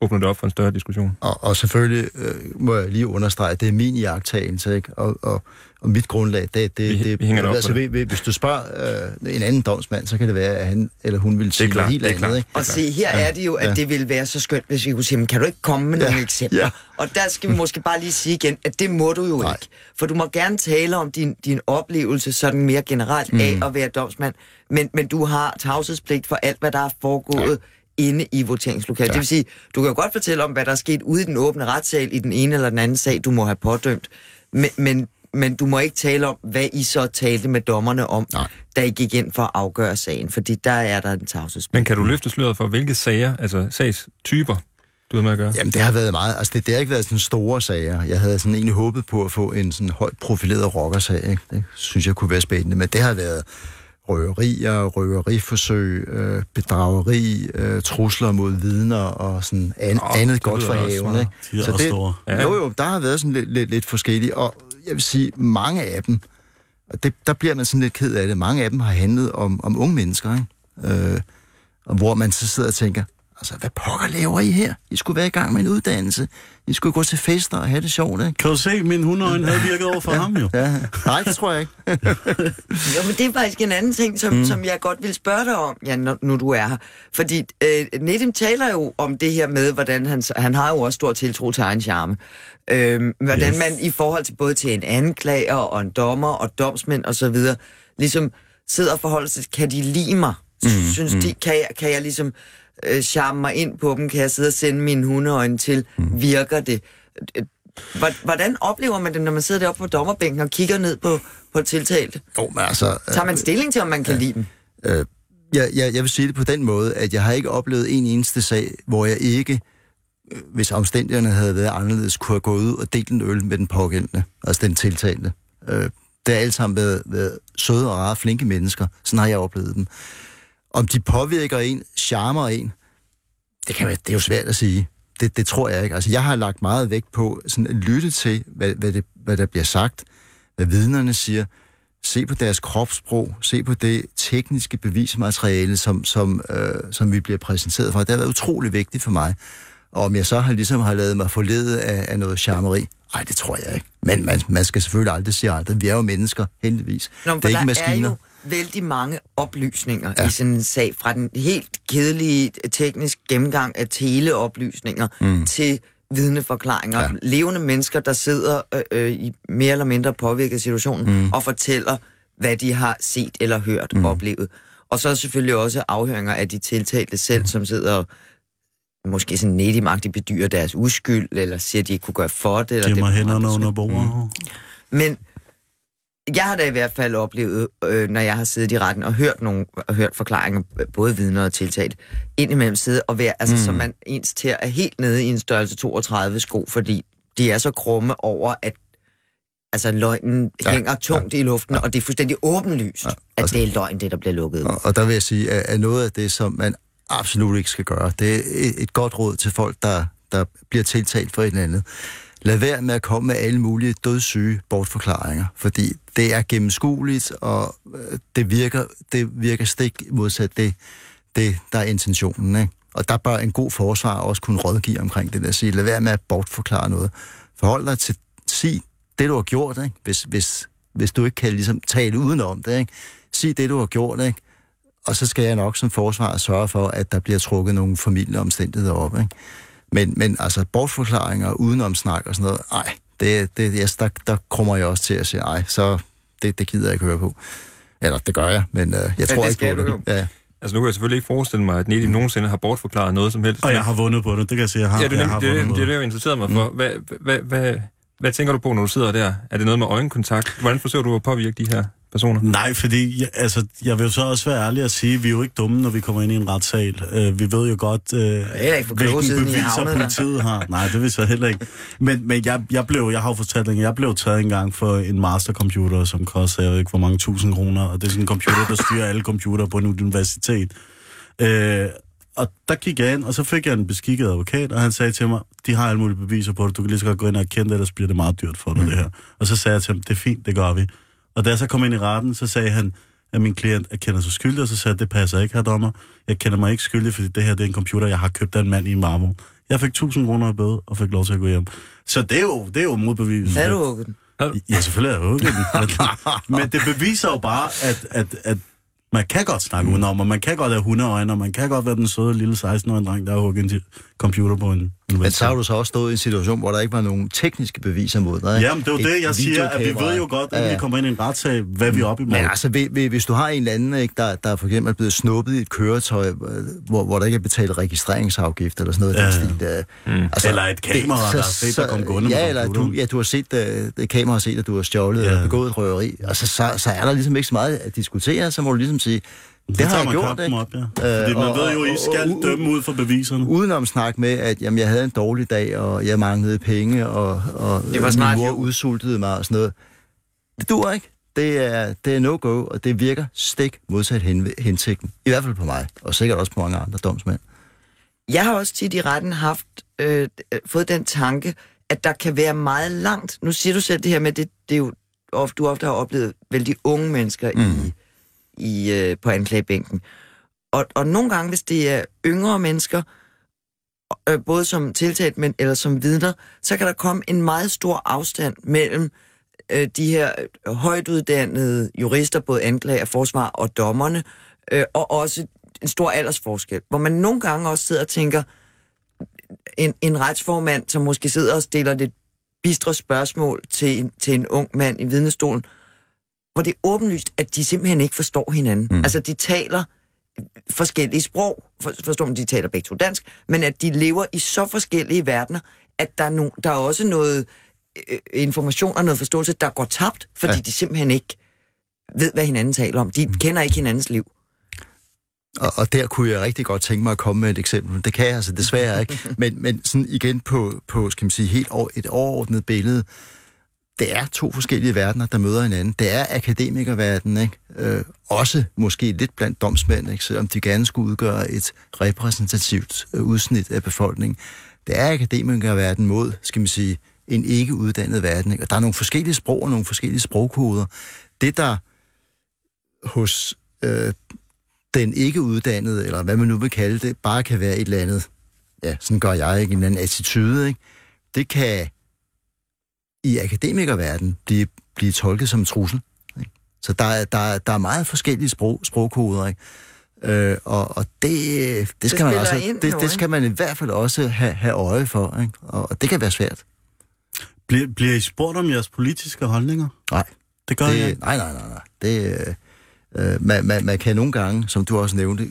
F: åbner det op for en større diskussion.
H: Og, og selvfølgelig øh, må jeg lige understrege, at det er min iagttagelse, ikke? Og, og, og mit grundlag, det, det,
F: Vi-
H: det
F: vi hænger det op på
H: altså,
F: det.
H: ved- Hvis du spørger øh, en anden domsmand, så kan det være, at han eller hun vil sige
F: klart,
H: noget helt
F: det er
H: andet.
F: klart.
H: Ikke?
D: Og se, her er det jo, at
H: Ja.
D: det ville være så skønt, hvis vi kunne sige, men kan du ikke komme med nogle eksempler?
H: ja.
D: Og der skal vi måske bare lige sige igen, at det må du jo
H: Nej.
D: ikke. For du må gerne tale om din, din oplevelse sådan mere generelt mm. af at være domsmand, men, men du har tavshedspligt for alt, hvad der er foregået ja. inde i voteringslokalet. Ja. Det vil sige, du kan jo godt fortælle om, hvad der er sket ude i den åbne retssal i den ene eller den anden sag, du må have pådømt, men, men, men du må ikke tale om, hvad I så talte med dommerne om,
H: Nej.
D: da I gik ind for at afgøre sagen, fordi der er der en tavshedspligt.
F: Men kan du løfte sløret for, hvilke sager, altså sagstyper, du har med at gøre?
H: Jamen, det har været meget. Altså, det, det har ikke været sådan store sager. Jeg havde sådan egentlig håbet på at få en sådan højt profileret rockersag. Ikke? Det synes jeg kunne være spændende. Men det har været røverier, røveriforsøg, øh, bedrageri, øh, trusler mod vidner og sådan an, oh, andet
F: det
H: godt for haven. Ikke?
E: De er også store.
F: Ja.
H: Ja. Jo, jo, der har været sådan lidt, lidt, lidt forskellige, og jeg vil sige, mange af dem, og det, der bliver man sådan lidt ked af det, mange af dem har handlet om, om unge mennesker, ikke? Øh, og hvor man så sidder og tænker, altså, hvad pokker laver I her? I skulle være i gang med en uddannelse. I skulle gå til fester og have det sjovt, ikke?
E: Kan du se, min hundeøjne havde virket over for ham jo.
H: Ja, nej, det tror jeg ikke.
D: Jo, men det er faktisk en anden ting, som, mm. som jeg godt vil spørge dig om, ja, når, nu du er her. Fordi øh, Nedim taler jo om det her med, hvordan han, han har jo også stor tiltro til egen charme. Øh, hvordan
E: Yes.
D: man i forhold til både til en anklager og en dommer og domsmænd og så videre, ligesom sidder og forholder sig, kan de lide mig? Mm, Synes de, kan jeg, kan jeg ligesom øh, charme mig ind på dem? Kan jeg sidde og sende mine hundeøjne til? Mm. Virker det? Øh, Hvor- Hvordan oplever man det, når man sidder deroppe på dommerbænken og kigger ned på, på tiltalte?
H: Jo, men altså...
D: Tager man stilling til, om man kan lide dem?
H: Øh, jeg, jeg, jeg vil sige det på den måde, at jeg har ikke oplevet en eneste sag, hvor jeg ikke, øh, hvis omstændighederne havde været anderledes, kunne have gået ud og delt en øl med den pågældende, altså den tiltalte. Øh, det har alle sammen været, været søde og rare, flinke mennesker. Sådan har jeg oplevet dem. Om de påvirker en, charmer en, det, kan, det er jo svært at sige. Det, det tror jeg ikke. Altså, jeg har lagt meget vægt på sådan at lytte til, hvad, hvad, det, hvad der bliver sagt, hvad vidnerne siger, se på deres kropssprog, se på det tekniske bevismateriale, som, som, øh, som vi bliver præsenteret for. Det har været utrolig vigtigt for mig. Og om jeg så har ligesom har lavet mig forledet af, af noget charmeri, nej, det tror jeg ikke. Men man, man skal selvfølgelig aldrig sige aldrig. Vi er jo mennesker, heldigvis.
D: Nå, men
H: det er ikke maskiner.
D: er jo vældig mange oplysninger ja. I sådan en sag, fra den helt kedelige teknisk gennemgang af teleoplysninger mm. til vidneforklaringer. Ja. Levende mennesker, der sidder øh, øh, i mere eller mindre påvirket situationen mm. og fortæller, hvad de har set eller hørt
H: Mm.
D: oplevet. Og så selvfølgelig også afhøringer af de tiltalte selv, som sidder og måske sådan nedimagtigt bedyrer deres uskyld, eller siger, at de ikke kunne gøre for det. Eller
E: Giv
D: det
E: hænderne
D: andre
E: under bordet.
D: Men jeg har da i hvert fald oplevet, øh, når jeg har siddet i retten og hørt nogle og hørt forklaringer, både vidner og tiltalt, indimellem sidde og være, altså mm. så man ens til er helt nede i en størrelse 32 sko, fordi de er så krumme over, at altså løgnen
H: Ja,
D: hænger tungt ja, i luften, ja. og det er fuldstændig åbenlyst, ja,
H: altså-
D: at det er løgn, det der bliver lukket.
H: Og, og der vil jeg sige, at, at noget af det, som man absolut ikke skal gøre, det er et, et godt råd til folk, der, der bliver tiltalt for et eller andet. Lad være med at komme med alle mulige dødssyge bortforklaringer, fordi det er gennemskueligt, og øh, det virker, det virker stik modsat det, det, der er intentionen. Ikke? Og der bør en god forsvar også kunne rådgive omkring det der. Sige, lad være med at bortforklare noget. Forhold dig til, sig det, du har gjort, ikke? Hvis, hvis, hvis du ikke kan ligesom tale udenom det. Ikke? Sig det, du har gjort, ikke? og så skal jeg nok som forsvar sørge for, at der bliver trukket nogle familieomstændigheder op. Ikke? Men, men altså bortforklaringer, udenomsnak og sådan noget, nej, det, det, yes, der, der krummer jeg også til at sige, ej, så det, det gider jeg ikke høre på. Eller det gør jeg, men øh, jeg tror
D: det
H: ikke på
D: du
H: det. Ja.
F: Altså nu kan jeg selvfølgelig ikke forestille mig, at Nelly nogensinde har bortforklaret noget som helst.
E: Og jeg har vundet på det, det kan jeg sige, jeg har.
F: Ja, det, er
E: jeg har
F: det,
E: vundet
F: det,
E: på
F: det er det, jeg interesserede mig for. Hvad, hvad, hvad, hvad tænker du på, når du sidder der? Er det noget med øjenkontakt? Hvordan forsøger du at påvirke de her personer?
E: Nej, fordi jeg, altså, jeg vil jo så også være ærlig at sige, at vi er jo ikke dumme, når vi kommer ind i en retssal. Uh, vi ved jo godt, uh,
D: kloge,
E: hvilken beviser politiet har. Nej, det vil så heller ikke. Men, men jeg, jeg, blev, jeg har jo fortalt, at jeg blev taget engang for en mastercomputer, som koster, jeg ved ikke, hvor mange tusind kroner. Og det er sådan en computer, der styrer alle computere på en universitet. Uh, og der gik jeg ind, og så fik jeg en beskikket advokat, og han sagde til mig, de har alle mulige beviser på det, du kan lige så godt gå ind og erkende det, ellers bliver det meget dyrt for dig, mm. det her. Og så sagde jeg til ham, det er fint, det gør vi. Og da jeg så kom ind i retten, så sagde han, at min klient erkender sig skyldig, og så sagde jeg, det passer ikke, her dommer. Jeg kender mig ikke skyldig, fordi det her det er en computer, jeg har købt af en mand i en marmor. Jeg fik 1000 kroner i bøde, og fik lov til at gå hjem. Så det er jo, det er jo modbevis.
D: Er du hugget den?
E: Ja, selvfølgelig er jeg hugget den. (laughs) Men, men det beviser jo bare, at, at, at man kan godt snakke mm. udenom, og man kan godt have hundeøjne, og man kan godt være den søde lille 16-årige dreng, der har hugget en computer på en
H: men så har du så også stået i en situation, hvor der ikke var nogen tekniske beviser mod dig.
E: Jamen, det er jo
H: Et
E: det, jeg siger, at vi ved jo godt, at
H: Ja,
E: vi kommer ind i en retssag, hvad vi er oppe imod.
H: Men altså, hvis- du har en eller anden, ikke, der, der for eksempel er blevet snuppet i et køretøj, øh, hvor, hvor der ikke er betalt registreringsafgift eller sådan noget,
E: Ja,
H: den stil, der,
E: Mm. Eller et kamera, der har set dig komme gående
H: Ja,
E: med
H: eller du, ja, du har set, uh, det kamera har set, at du har stjålet
E: Ja.
H: eller begået et røveri. Altså, så, så er der ligesom ikke så meget at diskutere, så må du ligesom sige, det,
E: Det
H: har
E: tager
H: jeg
E: man
H: gjort, ikke?
E: op, ja. Fordi man
H: og-
E: ved jo, I skal
H: og-
E: dømme ud for beviserne.
H: Udenom snak med, at jamen, jeg havde en dårlig dag, og jeg manglede penge, og, og
D: Det var snart
H: min mor udsultede mig og sådan noget. Det dur ikke. Det er, det er no-go, og det virker stik modsat hen, hensigten. I hvert fald på mig, og sikkert også på mange andre domsmænd.
D: Jeg har også tit i retten haft øh, øh, fået den tanke, at der kan være meget langt. Nu siger du selv det her med, det, det er jo ofte, du ofte har oplevet vældig unge mennesker mm. i, i, øh, på anklagebænken. Og, og nogle gange, hvis det er yngre mennesker, øh, både som tiltalt, men eller som vidner, så kan der komme en meget stor afstand mellem øh, de her øh, højtuddannede højt uddannede jurister, både anklager, forsvar og dommerne, øh, og også en stor aldersforskel, hvor man nogle gange også sidder og tænker, en, en retsformand, som måske sidder og stiller lidt bistre spørgsmål til en, til en ung mand i vidnestolen, hvor det er åbenlyst, at de simpelthen ikke forstår hinanden. Mm. Altså, de taler forskellige sprog. For, forstår man, de taler begge to dansk, men at de lever i så forskellige verdener, at der er, no, der er også noget øh, information og noget forståelse, der går tabt, fordi ja. De simpelthen ikke ved, hvad hinanden taler om. De mm. kender ikke hinandens liv.
H: Og, og der kunne jeg rigtig godt tænke mig at komme med et eksempel. Det kan jeg altså desværre ikke. (laughs) Men, men sådan igen på, på skal man sige, helt over, et overordnet billede. Det er to forskellige verdener, der møder hinanden. Det er akademikerverdenen, ikke? Øh, også måske lidt blandt domsmænd, ikke? selvom de gerne skulle udgøre et repræsentativt øh, udsnit af befolkningen. Det er akademikerverdenen mod, skal man sige, en ikke uddannet verden. Ikke? Og der er nogle forskellige sprog og nogle forskellige sprogkoder. Det, der hos øh, den ikke uddannede, eller hvad man nu vil kalde det, bare kan være et eller andet, ja, sådan gør jeg ikke, en eller anden attitude, ikke? Det kan i akademikerverdenen blive, blive tolket som en trussel. Ikke? Så der, er- der, er- der er meget forskellige sprog, sprogkoder, ikke? Øh, og, og det, det, skal man
D: spiller
H: også,
D: ind
H: det, det skal man i hvert fald også have, have øje for, ikke? Og, og det kan være svært.
E: Bliver, bliver I spurgt om jeres politiske holdninger?
H: Nej.
E: Det gør jeg
H: Det,
E: ikke.
H: nej, nej, nej, nej. Det, øh, man, man, man kan nogle gange, som du også nævnte,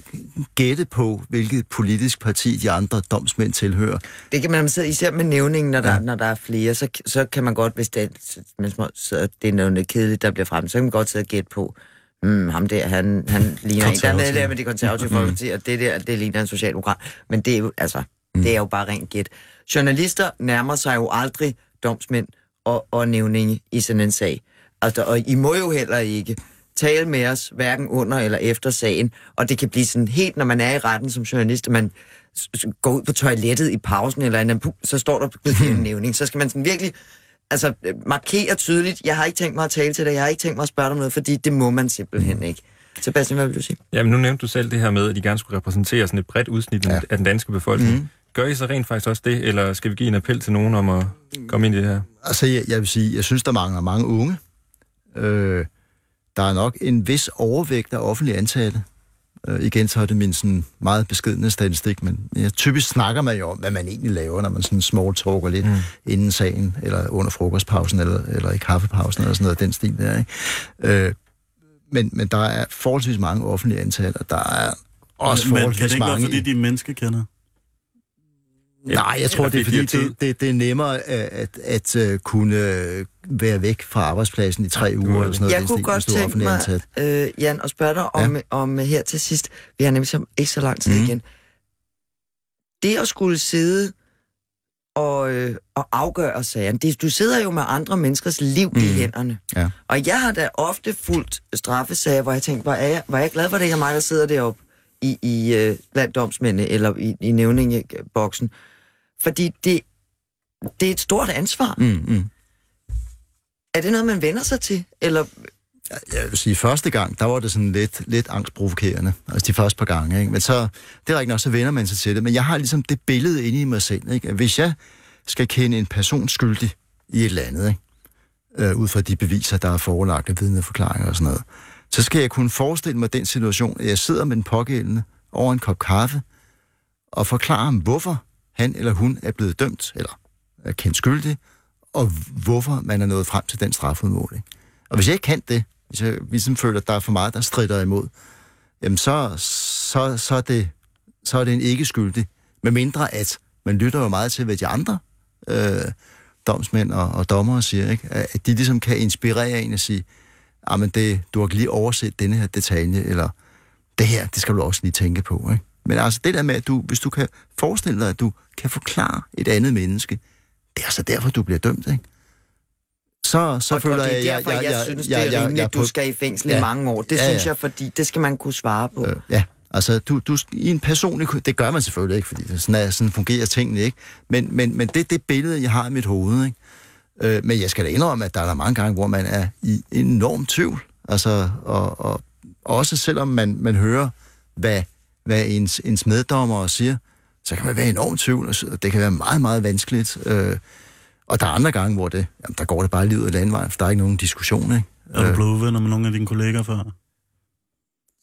H: gætte på, hvilket politisk parti de andre domsmænd tilhører.
D: Det kan man sidde, især med nævningen, når der, ja. Når der er flere, så, så kan man godt, hvis det, man sidder, det er noget kedeligt, der bliver frem, så kan man godt sidde og gætte på, hmm, ham der, han, han (laughs) ligner en, der er med der med de konservative folkeparti, og det der, det ligner en socialdemokrat. Men det er jo, altså, det er jo bare rent gæt. Journalister nærmer sig jo aldrig domsmænd og, og nævninge i sådan en sag. Altså, og I må jo heller ikke tale med os, hverken under eller efter sagen, og det kan blive sådan helt, når man er i retten som journalist, at man går ud på toilettet i pausen, eller en, så står der en (clears throat) nævning. Så skal man sådan virkelig altså, øh, markere tydeligt, jeg har ikke tænkt mig at tale til dig, jeg har ikke tænkt mig at spørge dig om noget, fordi det må man simpelthen ikke. Sebastian, hvad vil du sige?
F: Jamen, nu nævnte du selv det her med, at de gerne skulle repræsentere sådan et bredt udsnit ja. af den danske befolkning. Mm. Gør I så rent faktisk også det, eller skal vi give en appel til nogen om at komme ind i det her?
H: Altså, jeg, jeg vil sige, jeg synes, der mangler mange unge. Øh, der er nok en vis overvægt af offentlige ansatte. Øh, igen, så er det min sådan meget beskedende statistik, men ja, typisk snakker man jo om, hvad man egentlig laver, når man sådan small talker lidt mm. inden sagen, eller under frokostpausen, eller, eller i kaffepausen, eller sådan noget den stil der, ikke? Øh, men, men der er forholdsvis mange offentlige ansatte, og der er også
E: Men kan
H: forholdsvis
E: det ikke være,
H: mange...
E: fordi de er menneskekender?
H: Nej, jeg tror, det er
F: fordi
H: det, det, det er nemmere at, at, at uh, kunne øh, være væk fra arbejdspladsen i tre uger, eller sådan noget.
D: Jeg kunne godt tænke mig,
H: ansat.
D: øh, Jan, at spørge dig om, ja. om her til sidst, vi har nemlig så, ikke så lang tid mm. Igen, det at skulle sidde og, øh, og afgøre sagerne, det, du sidder jo med andre menneskers liv mm. i
H: Mhm.
D: hænderne.
H: Ja.
D: Og jeg har da ofte fulgt straffesager, hvor jeg tænkte, hvor er jeg, hvor er jeg glad for, det er mig, der sidder deroppe i, i øh, blandt domsmændene, eller i, i nævningeboksen. Fordi det, det er et stort ansvar. Mm.
H: Mm.
D: Er det noget, man vender sig til? Eller
H: Jeg vil sige, første gang, der var det sådan lidt, lidt angstprovokerende. Altså de første par gange, ikke? Men så, det er rigtigt nok, så vender man sig til det. Men jeg har ligesom det billede inde i mig selv, ikke? At hvis jeg skal kende en person skyldig i et eller andet, ikke? Øh, ud fra de beviser, der er forelagt af vidneforklaringer og sådan noget, så skal jeg kunne forestille mig den situation, at jeg sidder med den pågældende over en kop kaffe, og forklare ham, hvorfor han eller hun er blevet dømt, eller er kendt skyldig, og hvorfor man er nået frem til den strafudmåling. Og hvis jeg ikke kan det, hvis jeg ligesom føler, at der er for meget, der strider imod, jamen så, så, så, er, det, så er det en ikke skyldig. Med mindre at man lytter jo meget til, hvad de andre øh, domsmænd og, og dommere siger, ikke? at de ligesom kan inspirere en og sige, "Ah, men det, du har lige overset denne her detalje, eller det her, det skal du også lige tænke på. Ikke? Men altså det der med, at du, hvis du kan forestille dig, at du kan forklare et andet menneske, det er altså derfor, du bliver dømt, ikke? Så, så
D: og,
H: føler
D: og det er
H: jeg,
D: derfor,
H: jeg,
D: jeg,
H: jeg,
D: jeg synes,
H: jeg,
D: det er
H: jeg,
D: rimeligt,
H: jeg,
D: at du skal i fængsel ja. I mange år. Det
H: Ja,
D: synes
H: ja.
D: jeg, fordi det skal man kunne svare på.
H: Øh, ja, altså du, du, i en personlig... Det gør man selvfølgelig ikke, fordi sådan, er, sådan fungerer tingene ikke. Men, men, men det er det billede, jeg har i mit hoved, ikke? Øh, men jeg skal da indrømme, at der er der mange gange, hvor man er i enorm tvivl. Altså, og, og også selvom man, man hører, hvad, hvad ens, ens meddommer siger, så kan man være i enorm tvivl, og det kan være meget, meget vanskeligt. Øh, og der er andre gange, hvor det, jamen, der går det bare lige ud af landvejen, for der er ikke nogen diskussion, ikke?
E: Er du blevet uvenner med nogle af dine kollegaer før?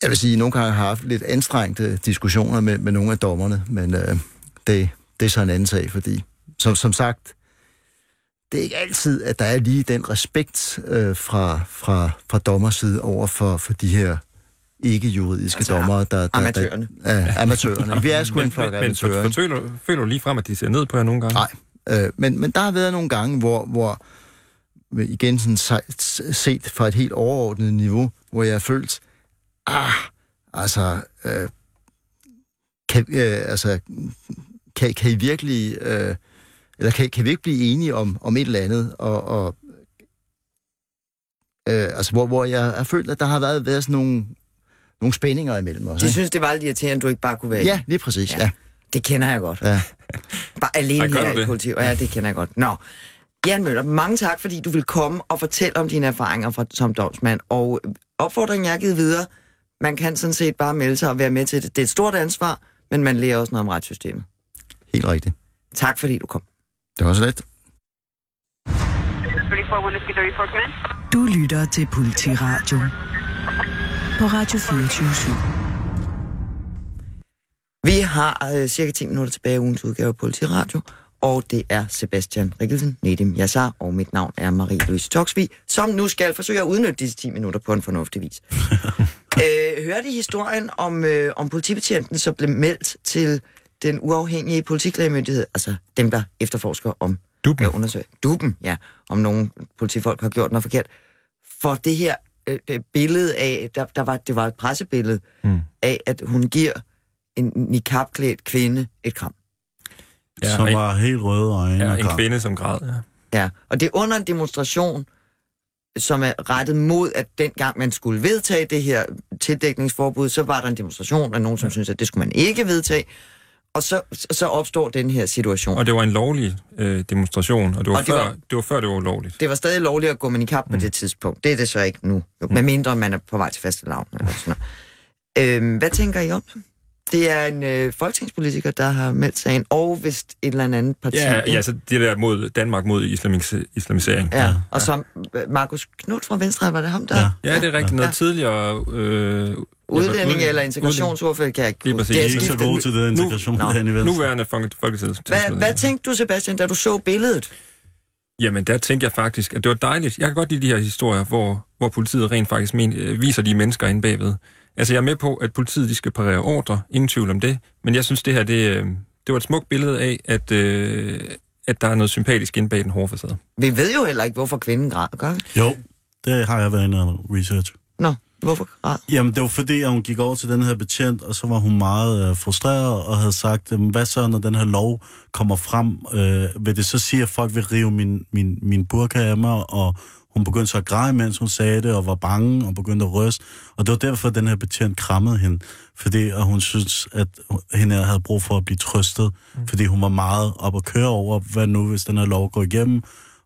H: Jeg vil sige, at nogle gange har jeg haft lidt anstrengte diskussioner med, med nogle af dommerne, men øh, det, det er så en anden sag, fordi som, som sagt, det er ikke altid, at der er lige den respekt øh, fra, fra, fra dommerside over for, for de her ikke-juridiske
D: Altså,
H: dommere, der... der
D: amatørerne.
H: Der, ja, amatørerne. Vi er sgu en
F: Men,
H: flok
F: men, men
H: amatører.
F: for,
H: ikke?
F: føler, føler du lige frem, at de ser ned på jer nogle gange?
H: Nej, øh, men, men der har været nogle gange, hvor, hvor igen sådan se- set fra et helt overordnet niveau, hvor jeg har følt, ah, altså, øh, kan, øh, altså, kan, kan I virkelig, øh, eller kan, kan vi ikke blive enige om, om et eller andet, og, og øh, altså, hvor, hvor jeg har følt, at der har været, været sådan nogle, nogle spændinger imellem os.
D: De synes, det var lidt irriterende, at du ikke bare kunne være
H: Ja, lige præcis,
D: Ja.
H: ja.
D: Det kender jeg godt.
H: ja. (laughs)
D: Bare alene her i
F: det?
D: politik. Ja, det kender jeg godt. Nå. Jan Møller, mange tak, fordi du vil komme og fortælle om dine erfaringer fra, som domsmand. Og opfordringen, jeg har givet videre, man kan sådan set bare melde sig og være med til det. Det er et stort ansvar, men man lærer også noget om retssystemet.
H: Helt rigtigt.
D: Tak, fordi du kom.
H: Det var så let.
A: 34 Whiskey 34 command.
G: Du lytter til Politiradio på Radio 24
D: Vi har øh, cirka 10 minutter tilbage af ugens udgave af Politiradio, og det er Sebastian Rikkelsen, Nedim Yassar, og mit navn er Marie-Louise Toksvig, som nu skal forsøge at udnytte disse 10 minutter på en fornuftig vis. (laughs) øh, hørte I historien om, øh, om politibetjenten, som blev meldt til den uafhængige politiklagemyndighed, altså dem, der efterforsker om
F: Duben.
D: undersøger. Duben, ja, om nogle politifolk har gjort noget forkert. For det her billede af, der, der var, det var et pressebillede
F: Mm.
D: af, at hun giver en niqab-klædt kvinde et kram.
F: Ja,
E: som var helt røde øjne.
F: Ja, en
E: kram.
F: kvinde som græd, ja.
D: Ja, og det er under en demonstration, som er rettet mod, at dengang man skulle vedtage det her tildækningsforbud, så var der en demonstration af nogen, som ja. synes, at det skulle man ikke vedtage. Og så, så opstår den her situation.
F: Og det var en lovlig øh, demonstration, og det var,
D: Og det
F: før,
D: var-
F: det var før det var ulovligt.
D: Det var stadig lovligt at gå man i kamp på det tidspunkt. Det er det så ikke nu. Jo,
F: Mm.
D: medmindre man er på vej til faste lavn eller sådan noget. Øhm, hvad tænker I om det? Det er en øh, folketingspolitiker, der har meldt sagen, og vist et eller andet parti.
F: Ja, ja, så det der mod Danmark mod islamis- islamisering.
D: ja. Og som øh, Markus Knudt fra Venstre, var det ham, der?
E: Ja.
F: Ja, det er rigtigt. Noget
D: Ja.
F: tidligere... Øh,
D: Udlænding
F: ja,
D: eller integrationsordfører, kan jeg ikke
F: Lige præcis.
D: Er
E: er ikke så gode til det integration
F: udlænding.
E: Venstre.
F: Nuværende folke- folketingsmedlem.
D: Hvad, hvad tænkte du, Sebastian, da du så billedet?
F: Jamen, der tænkte jeg faktisk, at det var dejligt. Jeg kan godt lide de her historier, hvor, hvor politiet rent faktisk men, øh, viser de mennesker inde bagved. Altså, jeg er med på, at politiet de skal parere ordre. Ingen tvivl om det. Men jeg synes, det her, det, øh, det var et smukt billede af, at, øh, at der er noget sympatisk inde bag den hårde facade.
D: Vi ved jo heller ikke, hvorfor kvinden græd, gør?
E: Jo, det har jeg været inde og research.
D: Nå, hvorfor græd?
E: Jamen, det var fordi, at hun gik over til den her betjent, og så var hun meget øh, frustreret og havde sagt, hvad så, når den her lov kommer frem? Øh, vil det så sige, at folk vil rive min, min, min burka af mig? Og hun begyndte så at græde, mens hun sagde det, og var bange og begyndte at ryste. Og det var derfor, at den her betjent krammede hende. Fordi at hun synes, at hende havde brug for at blive trøstet. Mm. Fordi hun var meget op at køre over, hvad nu, hvis den her lov går igennem?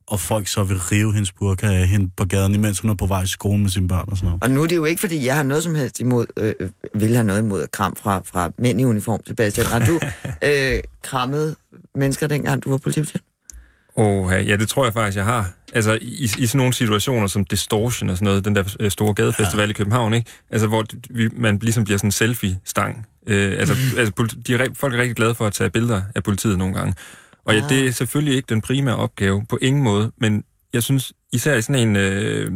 E: Og folk så vil rive hendes burka af hende på gaden, imens hun er på vej i skole med sine børn og sådan noget.
D: Og nu er det jo ikke, fordi jeg har noget som helst imod, øh, øh, vil have noget imod kram fra, fra mænd i uniform, Sebastian. Har du (laughs) øh, krammet mennesker, dengang du var politibetjent?
F: Og ja, det tror jeg faktisk, jeg har. Altså, i, i sådan nogle situationer som Distortion og sådan noget, den der øh, store gadefestival ja. i København, ikke? Altså, hvor vi, man ligesom bliver sådan en selfie-stang. Øh, altså, altså politi- de er, folk er rigtig glade for at tage billeder af politiet nogle gange. Og ja, det er selvfølgelig ikke den primære opgave, på ingen måde, men jeg synes, især i sådan en, øh,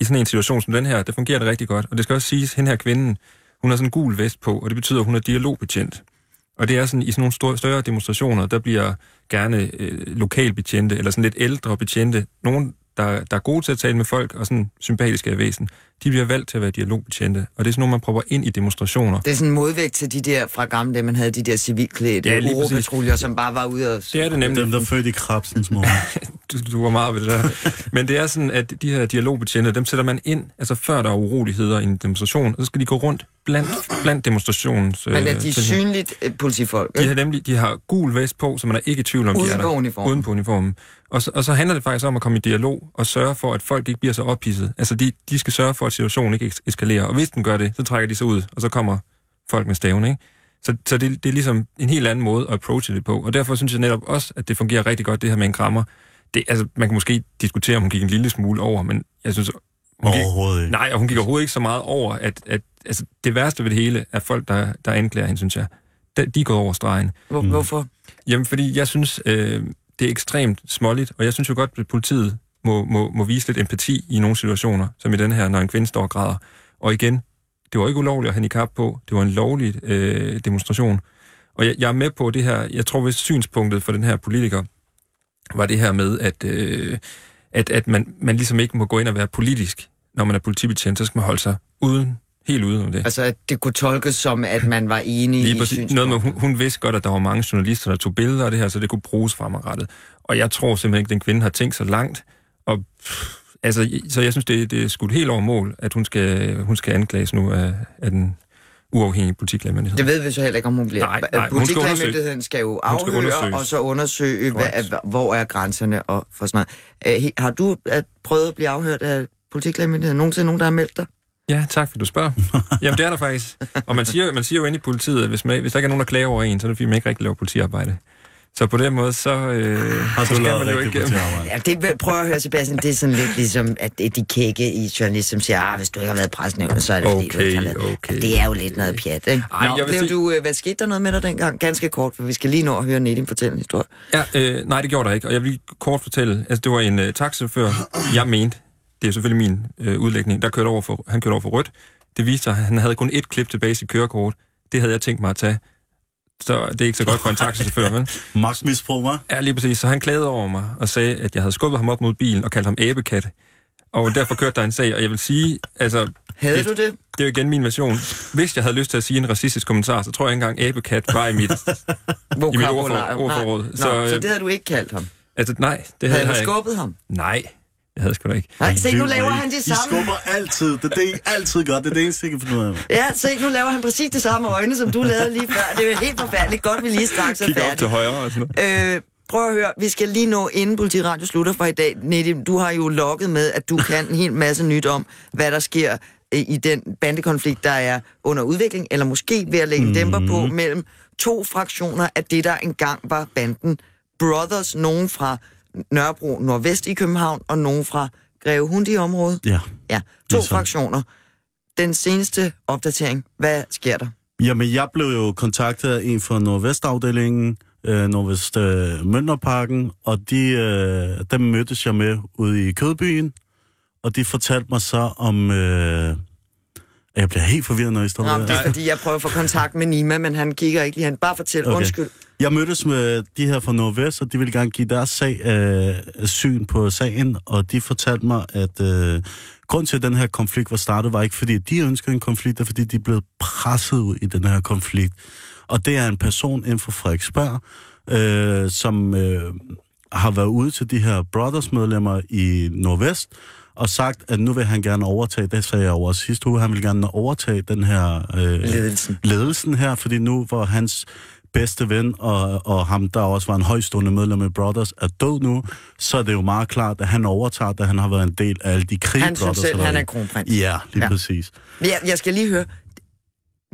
F: i sådan en situation som den her, der fungerer det rigtig godt. Og det skal også siges, at hende her kvinden, hun har sådan en gul vest på, og det betyder, at hun er dialogbetjent. Og det er sådan, i sådan nogle store, større demonstrationer, der bliver gerne øh, lokalbetjente, eller sådan lidt ældre betjente, nogen, der, der er gode til at tale med folk, og sådan sympatiske af væsen, de bliver valgt til at være dialogbetjente. Og det er sådan nogle, man prøver ind i demonstrationer.
D: Det er sådan en modvægt til de der fra gamle dage, man havde de der civilklædte
F: Ja,
D: ja,
F: lige præcis.
D: uropatruljer, som bare var ude og...
F: Det er det nemlig.
E: Dem, der er født i krabsens morgen. (laughs)
F: du, du var meget ved det der. Men det er sådan, at de her dialogbetjente, dem sætter man ind, altså før der er uroligheder i en demonstration, og så skal de gå rundt blandt, blandt demonstrations...
D: Men er de synligt øh, politifolk?
F: De har nemlig de har gul vest på, så man er ikke i tvivl om, de
D: Uden
F: er der.
D: på uniformen.
F: Uden på uniformen. Og så, og så handler det faktisk om at komme i dialog og sørge for, at folk ikke bliver så ophidset. Altså, de, de skal sørge for, at situationen ikke es- eskalerer. Og hvis den gør det, så trækker de sig ud, og så kommer folk med staven, ikke? Så, så det, det er ligesom en helt anden måde at approache det på. Og derfor synes jeg netop også, at det fungerer rigtig godt, det her med en krammer. Det, altså, man kan måske diskutere, om hun gik en lille smule over, men jeg synes... Hun gik,
E: Overhovedet ikke.
F: nej, og hun gik overhovedet ikke så meget over, at, at altså, det værste ved det hele er folk, der, der anklager hende, synes jeg. De, de gået over stregen.
D: Hvor, Hvorfor?
F: Jamen, fordi jeg synes, øh, det er ekstremt småligt, og jeg synes jo godt, at politiet må, må, må vise lidt empati i nogle situationer, som i den her, når en kvinde står og græder. Og igen, det var ikke ulovligt at have niqab på, det var en lovlig øh, demonstration. Og jeg, jeg er med på det her, jeg tror, hvis synspunktet for den her politiker var det her med, at, øh, at, at man, man ligesom ikke må gå ind og være politisk, når man er politibetjent, så skal man holde sig uden, helt ude om det.
D: Altså, at det kunne tolkes som, at man var enig
F: Lige
D: i
F: præcis. Noget med, hun, hun vidste godt, at der var mange journalister, der tog billeder af det her, så det kunne bruges fremadrettet. Og jeg tror simpelthen ikke, at den kvinde har tænkt så langt. Og, altså, så jeg synes, det, det er skudt helt over mål, at hun skal, hun skal anklages nu af, af den uafhængige politiklagemyndighed.
D: Det ved vi så heller ikke, om hun bliver.
F: Nej, nej, skal
D: skal jo
F: skal
D: afhøre,
F: undersøges.
D: og så undersøge, hvad, hvor er grænserne og for sådan noget. Øh, he- har du at prøvet at blive afhørt af politiklagemyndigheden? Nogensinde nogen, der har meldt dig?
F: Ja, tak fordi du spørger. Jamen, det er der faktisk. Og man siger, man siger jo inde i politiet, at hvis, man, hvis der ikke er nogen, der klager over en, så er det fordi, man ikke rigtig laver politiarbejde. Så på den måde, så, øh,
E: Har
F: så
E: du
F: skal
E: lavet
F: man jo ikke...
D: Ja, det vil- prøver at høre, Sebastian. Det er sådan lidt ligesom, at det de kække i journalist, som siger, ah, hvis du ikke har været presnævnet, så er det fordi, du
F: Okay,
D: ikke har været.
F: okay.
D: Det er jo lidt noget pjat, ikke?
F: Ej,
D: Nå,
F: jeg
D: blev
F: sige-
D: du, øh, hvad skete der noget med dig dengang? Ganske kort, for vi skal lige nå at høre Nedim fortælle en historie.
F: Ja, øh, nej, det gjorde der ikke. Og jeg vil kort fortælle, altså det var en øh, taxachauffør, jeg mente, det er selvfølgelig min øh, udlægning, der kørte over for, han kørte over for rødt. Det viste sig, at han havde kun ét klip tilbage i sit kørekort. Det havde jeg tænkt mig at tage. Så det er ikke så godt for en taxachauffør, vel? (laughs)
E: Magtmisbrug, hva'?
F: Ja, lige præcis. Så han klagede over mig og sagde, at jeg havde skubbet ham op mod bilen og kaldt ham æbekat. Og derfor kørte der en sag, og jeg vil sige, altså,
D: Havde
F: det,
D: du det?
F: det er jo igen min version. Hvis jeg havde lyst til at sige en racistisk kommentar, så tror jeg ikke engang æbekat var i mit, (laughs) i mit ordfor, ordforråd.
D: Nej. Nå,
F: Så,
D: så
F: øh,
D: det havde du ikke kaldt ham?
F: Altså, nej, det havde
D: Havde du skubbet ham?
F: Nej, jeg havde sgu da ikke.
D: Nej, se, nu laver han det
E: I
D: samme.
E: skubber altid. Det er det, I altid gør. Det er det eneste, jeg kan finde ud af.
D: Ja, se, nu laver han præcis det samme øjne, som du lavede lige før. Det er jo helt forfærdeligt. Godt, vi lige straks er
F: Kig op til
D: færdige.
F: højre og sådan noget.
D: Øh, prøv at høre, vi skal lige nå, inden Politiradio slutter for i dag. Nedim, du har jo logget med, at du kan en hel masse nyt om, hvad der sker øh, i den bandekonflikt, der er under udvikling, eller måske ved at lægge en dæmper på, mellem to fraktioner af det, der engang var banden Brothers. Nogen fra Nørrebro Nordvest i København, og nogen fra Greve Hundi området.
E: Ja.
D: Ja, to
E: er
D: fraktioner. Den seneste opdatering, hvad sker der?
E: Jamen, jeg blev jo kontaktet af en fra Nordvestafdelingen, øh, Nordvest øh, Mønderparken, og de, øh, dem mødtes jeg med ude i Kødbyen, og de fortalte mig så om... Øh, jeg bliver helt forvirret, når I står
D: Nå,
E: der.
D: det er fordi, jeg prøver at få kontakt med Nima, men han kigger ikke lige. Han bare fortæl, okay. undskyld.
E: Jeg mødtes med de her fra Nordvest, og de ville gerne give deres sag, øh, syn på sagen, og de fortalte mig, at øh, grund til, at den her konflikt var startet, var ikke fordi, de ønskede en konflikt, er fordi, de blevet presset ud i den her konflikt. Og det er en person inden for Frederiksberg, øh, som øh, har været ude til de her Brothers-medlemmer i Nordvest, og sagt, at nu vil han gerne overtage, det sagde jeg over sidste uge, han vil gerne overtage den her øh,
D: Ledelsen.
E: ledelsen her, fordi nu hvor hans bedste ven og, og ham, der også var en højstående medlem af Brothers, er død nu, så er det jo meget klart, at han overtager, da han har været en del af alle de krig,
D: Han
E: Brothers
D: selv, han er kronprins.
E: Ja, lige
D: Ja.
E: ja. præcis.
D: Jeg, jeg skal lige høre,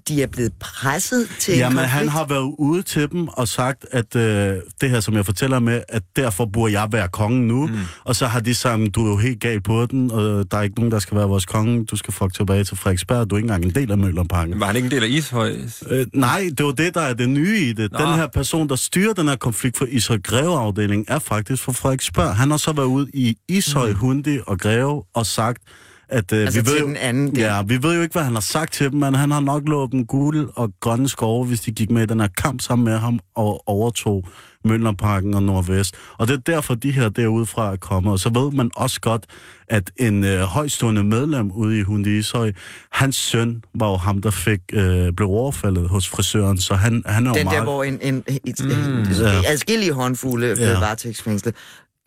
D: de er blevet presset til en
E: Jamen, han har været ude til dem og sagt, at øh, det her, som jeg fortæller med, at derfor burde jeg være kongen nu. Mm. Og så har de sagt, du er jo helt gal på den, og der er ikke nogen, der skal være vores konge. Du skal fuck tilbage til Frederiksberg, du er ikke engang en del af Møllerparken.
F: Var han ikke en del af Ishøj?
E: Øh, nej, det var det, der er det nye i det.
F: Nå.
E: Den her person, der styrer den her konflikt for Ishøj Greve-afdelingen, er faktisk fra Frederiksberg. Han har så været ude i Ishøj, mm. Hundi og Greve og sagt, at øh,
D: Altså
E: vi ved
D: til
E: jo,
D: den anden del.
E: ja, vi ved jo ikke, hvad han har sagt til dem, men han har nok lovet dem gule og grønne skove, hvis de gik med i den her kamp sammen med ham og overtog Møllerparken og Nordvest. Og det er derfor, de her derudefra er kommet. Og så ved man også godt, at en øh, højstående medlem ude i Hundi Ishøj, hans søn var jo ham, der fik øh, blev overfaldet hos frisøren, så han, han er jo
D: Den
E: meget...
D: der, hvor en, en, et, mm,
E: Ja.
D: ja. adskillige håndfulde blev
E: Ja.
D: varetægtsfængslet.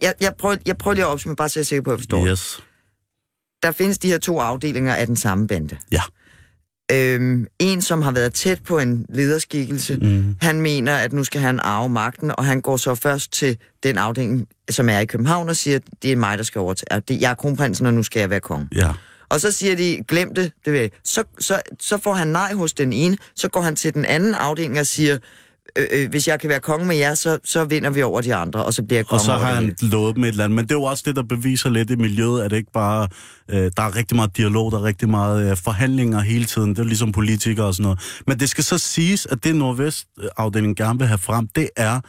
D: Jeg, jeg, prøver, jeg prøver lige at opsummere, bare så jeg er sikker på, at jeg forstår. det.
E: Yes.
D: Der findes de her to afdelinger af den samme bande.
E: Ja.
D: Øhm, en, som har været tæt på en lederskikkelse,
E: Mm.
D: han mener, at nu skal han arve magten, og han går så først til den afdeling, som er i København, og siger, at det er mig, der skal overtage. Jeg er kronprinsen, og nu skal jeg være konge.
E: Ja.
D: Og så siger de, glem det, det vil. Så, så, så får han nej hos den ene, så går han til den anden afdeling og siger, øh, øh, hvis jeg kan være konge med jer, så, så vinder vi over de andre, og så bliver jeg konge
E: Og så har
D: det
E: han lovet dem et eller andet. Men det er jo også det, der beviser lidt i miljøet, at det ikke bare... Øh, der er rigtig meget dialog, der er rigtig meget øh, forhandlinger hele tiden. Det er ligesom politikere og sådan noget. Men det skal så siges, at det Nordvest-afdelingen gerne vil have frem, det er,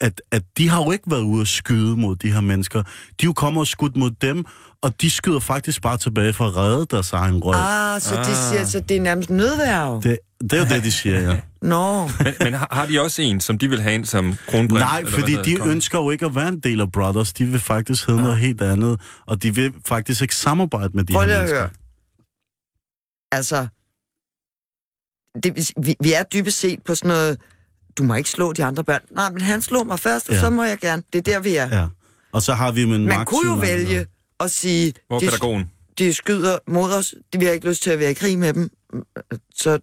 E: at, at de har jo ikke været ude at skyde mod de her mennesker. De er jo kommet og skudt mod dem, og de skyder faktisk bare tilbage for at redde deres egen røv.
D: Ah, så de siger, så det er nærmest nødværv.
E: Det, det er jo det, de siger, ja. (laughs)
D: Nå,
F: Men, men har, har de også en, som de vil have ind som kronprins?
E: Nej,
F: eller
E: fordi
F: hvad
E: de
F: det?
E: ønsker jo ikke at være en del af Brothers. De vil faktisk hedde noget helt andet, og de vil faktisk ikke samarbejde med de
D: prøv
E: her mennesker.
D: høre. Altså, det, vi, vi er dybest set på sådan noget, du må ikke slå de andre børn. Nej, men han slog mig først, og
E: Ja.
D: så må jeg gerne. Det er der, vi er.
E: Ja. Og så har vi med en
D: Man kunne jo vælge at sige,
F: Hvor er
D: de,
F: pædagogen?
D: de skyder mod os, de vil ikke lyst til at være i krig med dem, så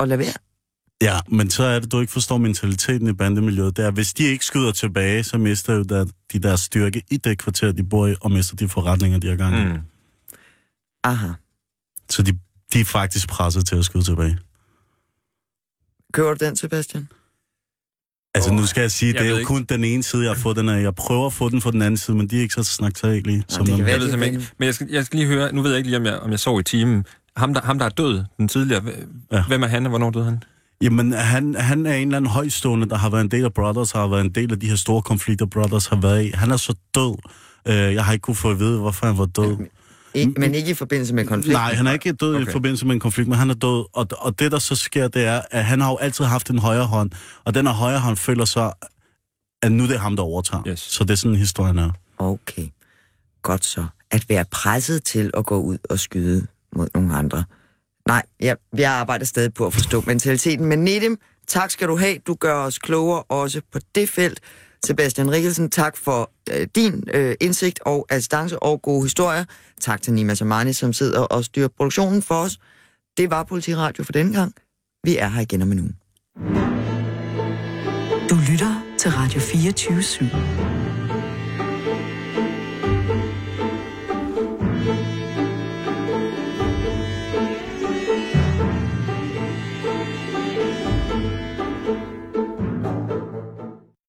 D: og lad være.
E: Ja, men så er det, du ikke forstår mentaliteten i bandemiljøet. Det er, hvis de ikke skyder tilbage, så mister jo der, de der styrke i det kvarter, de bor i, og mister de forretninger, de har gang i. Mm.
D: Aha.
E: Så de, de er faktisk presset til at skyde tilbage.
D: Køber du den, Sebastian?
E: Altså, nu skal jeg sige,
F: jeg
E: det er jo
F: ikke.
E: kun den ene side, jeg har fået den af. Jeg prøver at få den fra den anden side, men de er ikke så snaktagelige. Som
D: det
E: dem.
D: kan være,
F: Jeg
D: vil-
F: ikke. Men jeg skal, jeg skal lige høre, nu ved jeg ikke lige, om jeg, om jeg sov i timen. Ham der, ham, der er død, den tidligere,
E: Ja.
F: ja. hvem er han, og hvornår døde han?
E: Jamen, han, han er en eller anden højstående, der har været en del af Brothers, har været en del af de her store konflikter, Brothers har været i. Han er så død. Øh, jeg har ikke kunne få at vide, hvorfor han var død.
D: I, men ikke i forbindelse med konflikt.
E: Nej, han er ikke død.
F: Okay.
E: i forbindelse med en konflikt, men han er død. Og, og det, der så sker, det er, at han har jo altid haft en højre hånd, og den her højre hånd føler så, at nu det er ham, der overtager.
F: Yes.
E: Så det er sådan, historien er.
D: Okay, godt så. At være presset til at gå ud og skyde mod nogle andre. Nej, jeg, jeg arbejder stadig på at forstå mentaliteten. Men Nedim, tak skal du have. Du gør os klogere også på det felt. Sebastian Rikkelsen, tak for øh, din øh, indsigt og assistance og gode historier. Tak til Nima Samani, som sidder og styrer produktionen for os. Det var Politiradio for denne gang. Vi er her igen om en uge.
G: Du lytter til Radio 24 /7.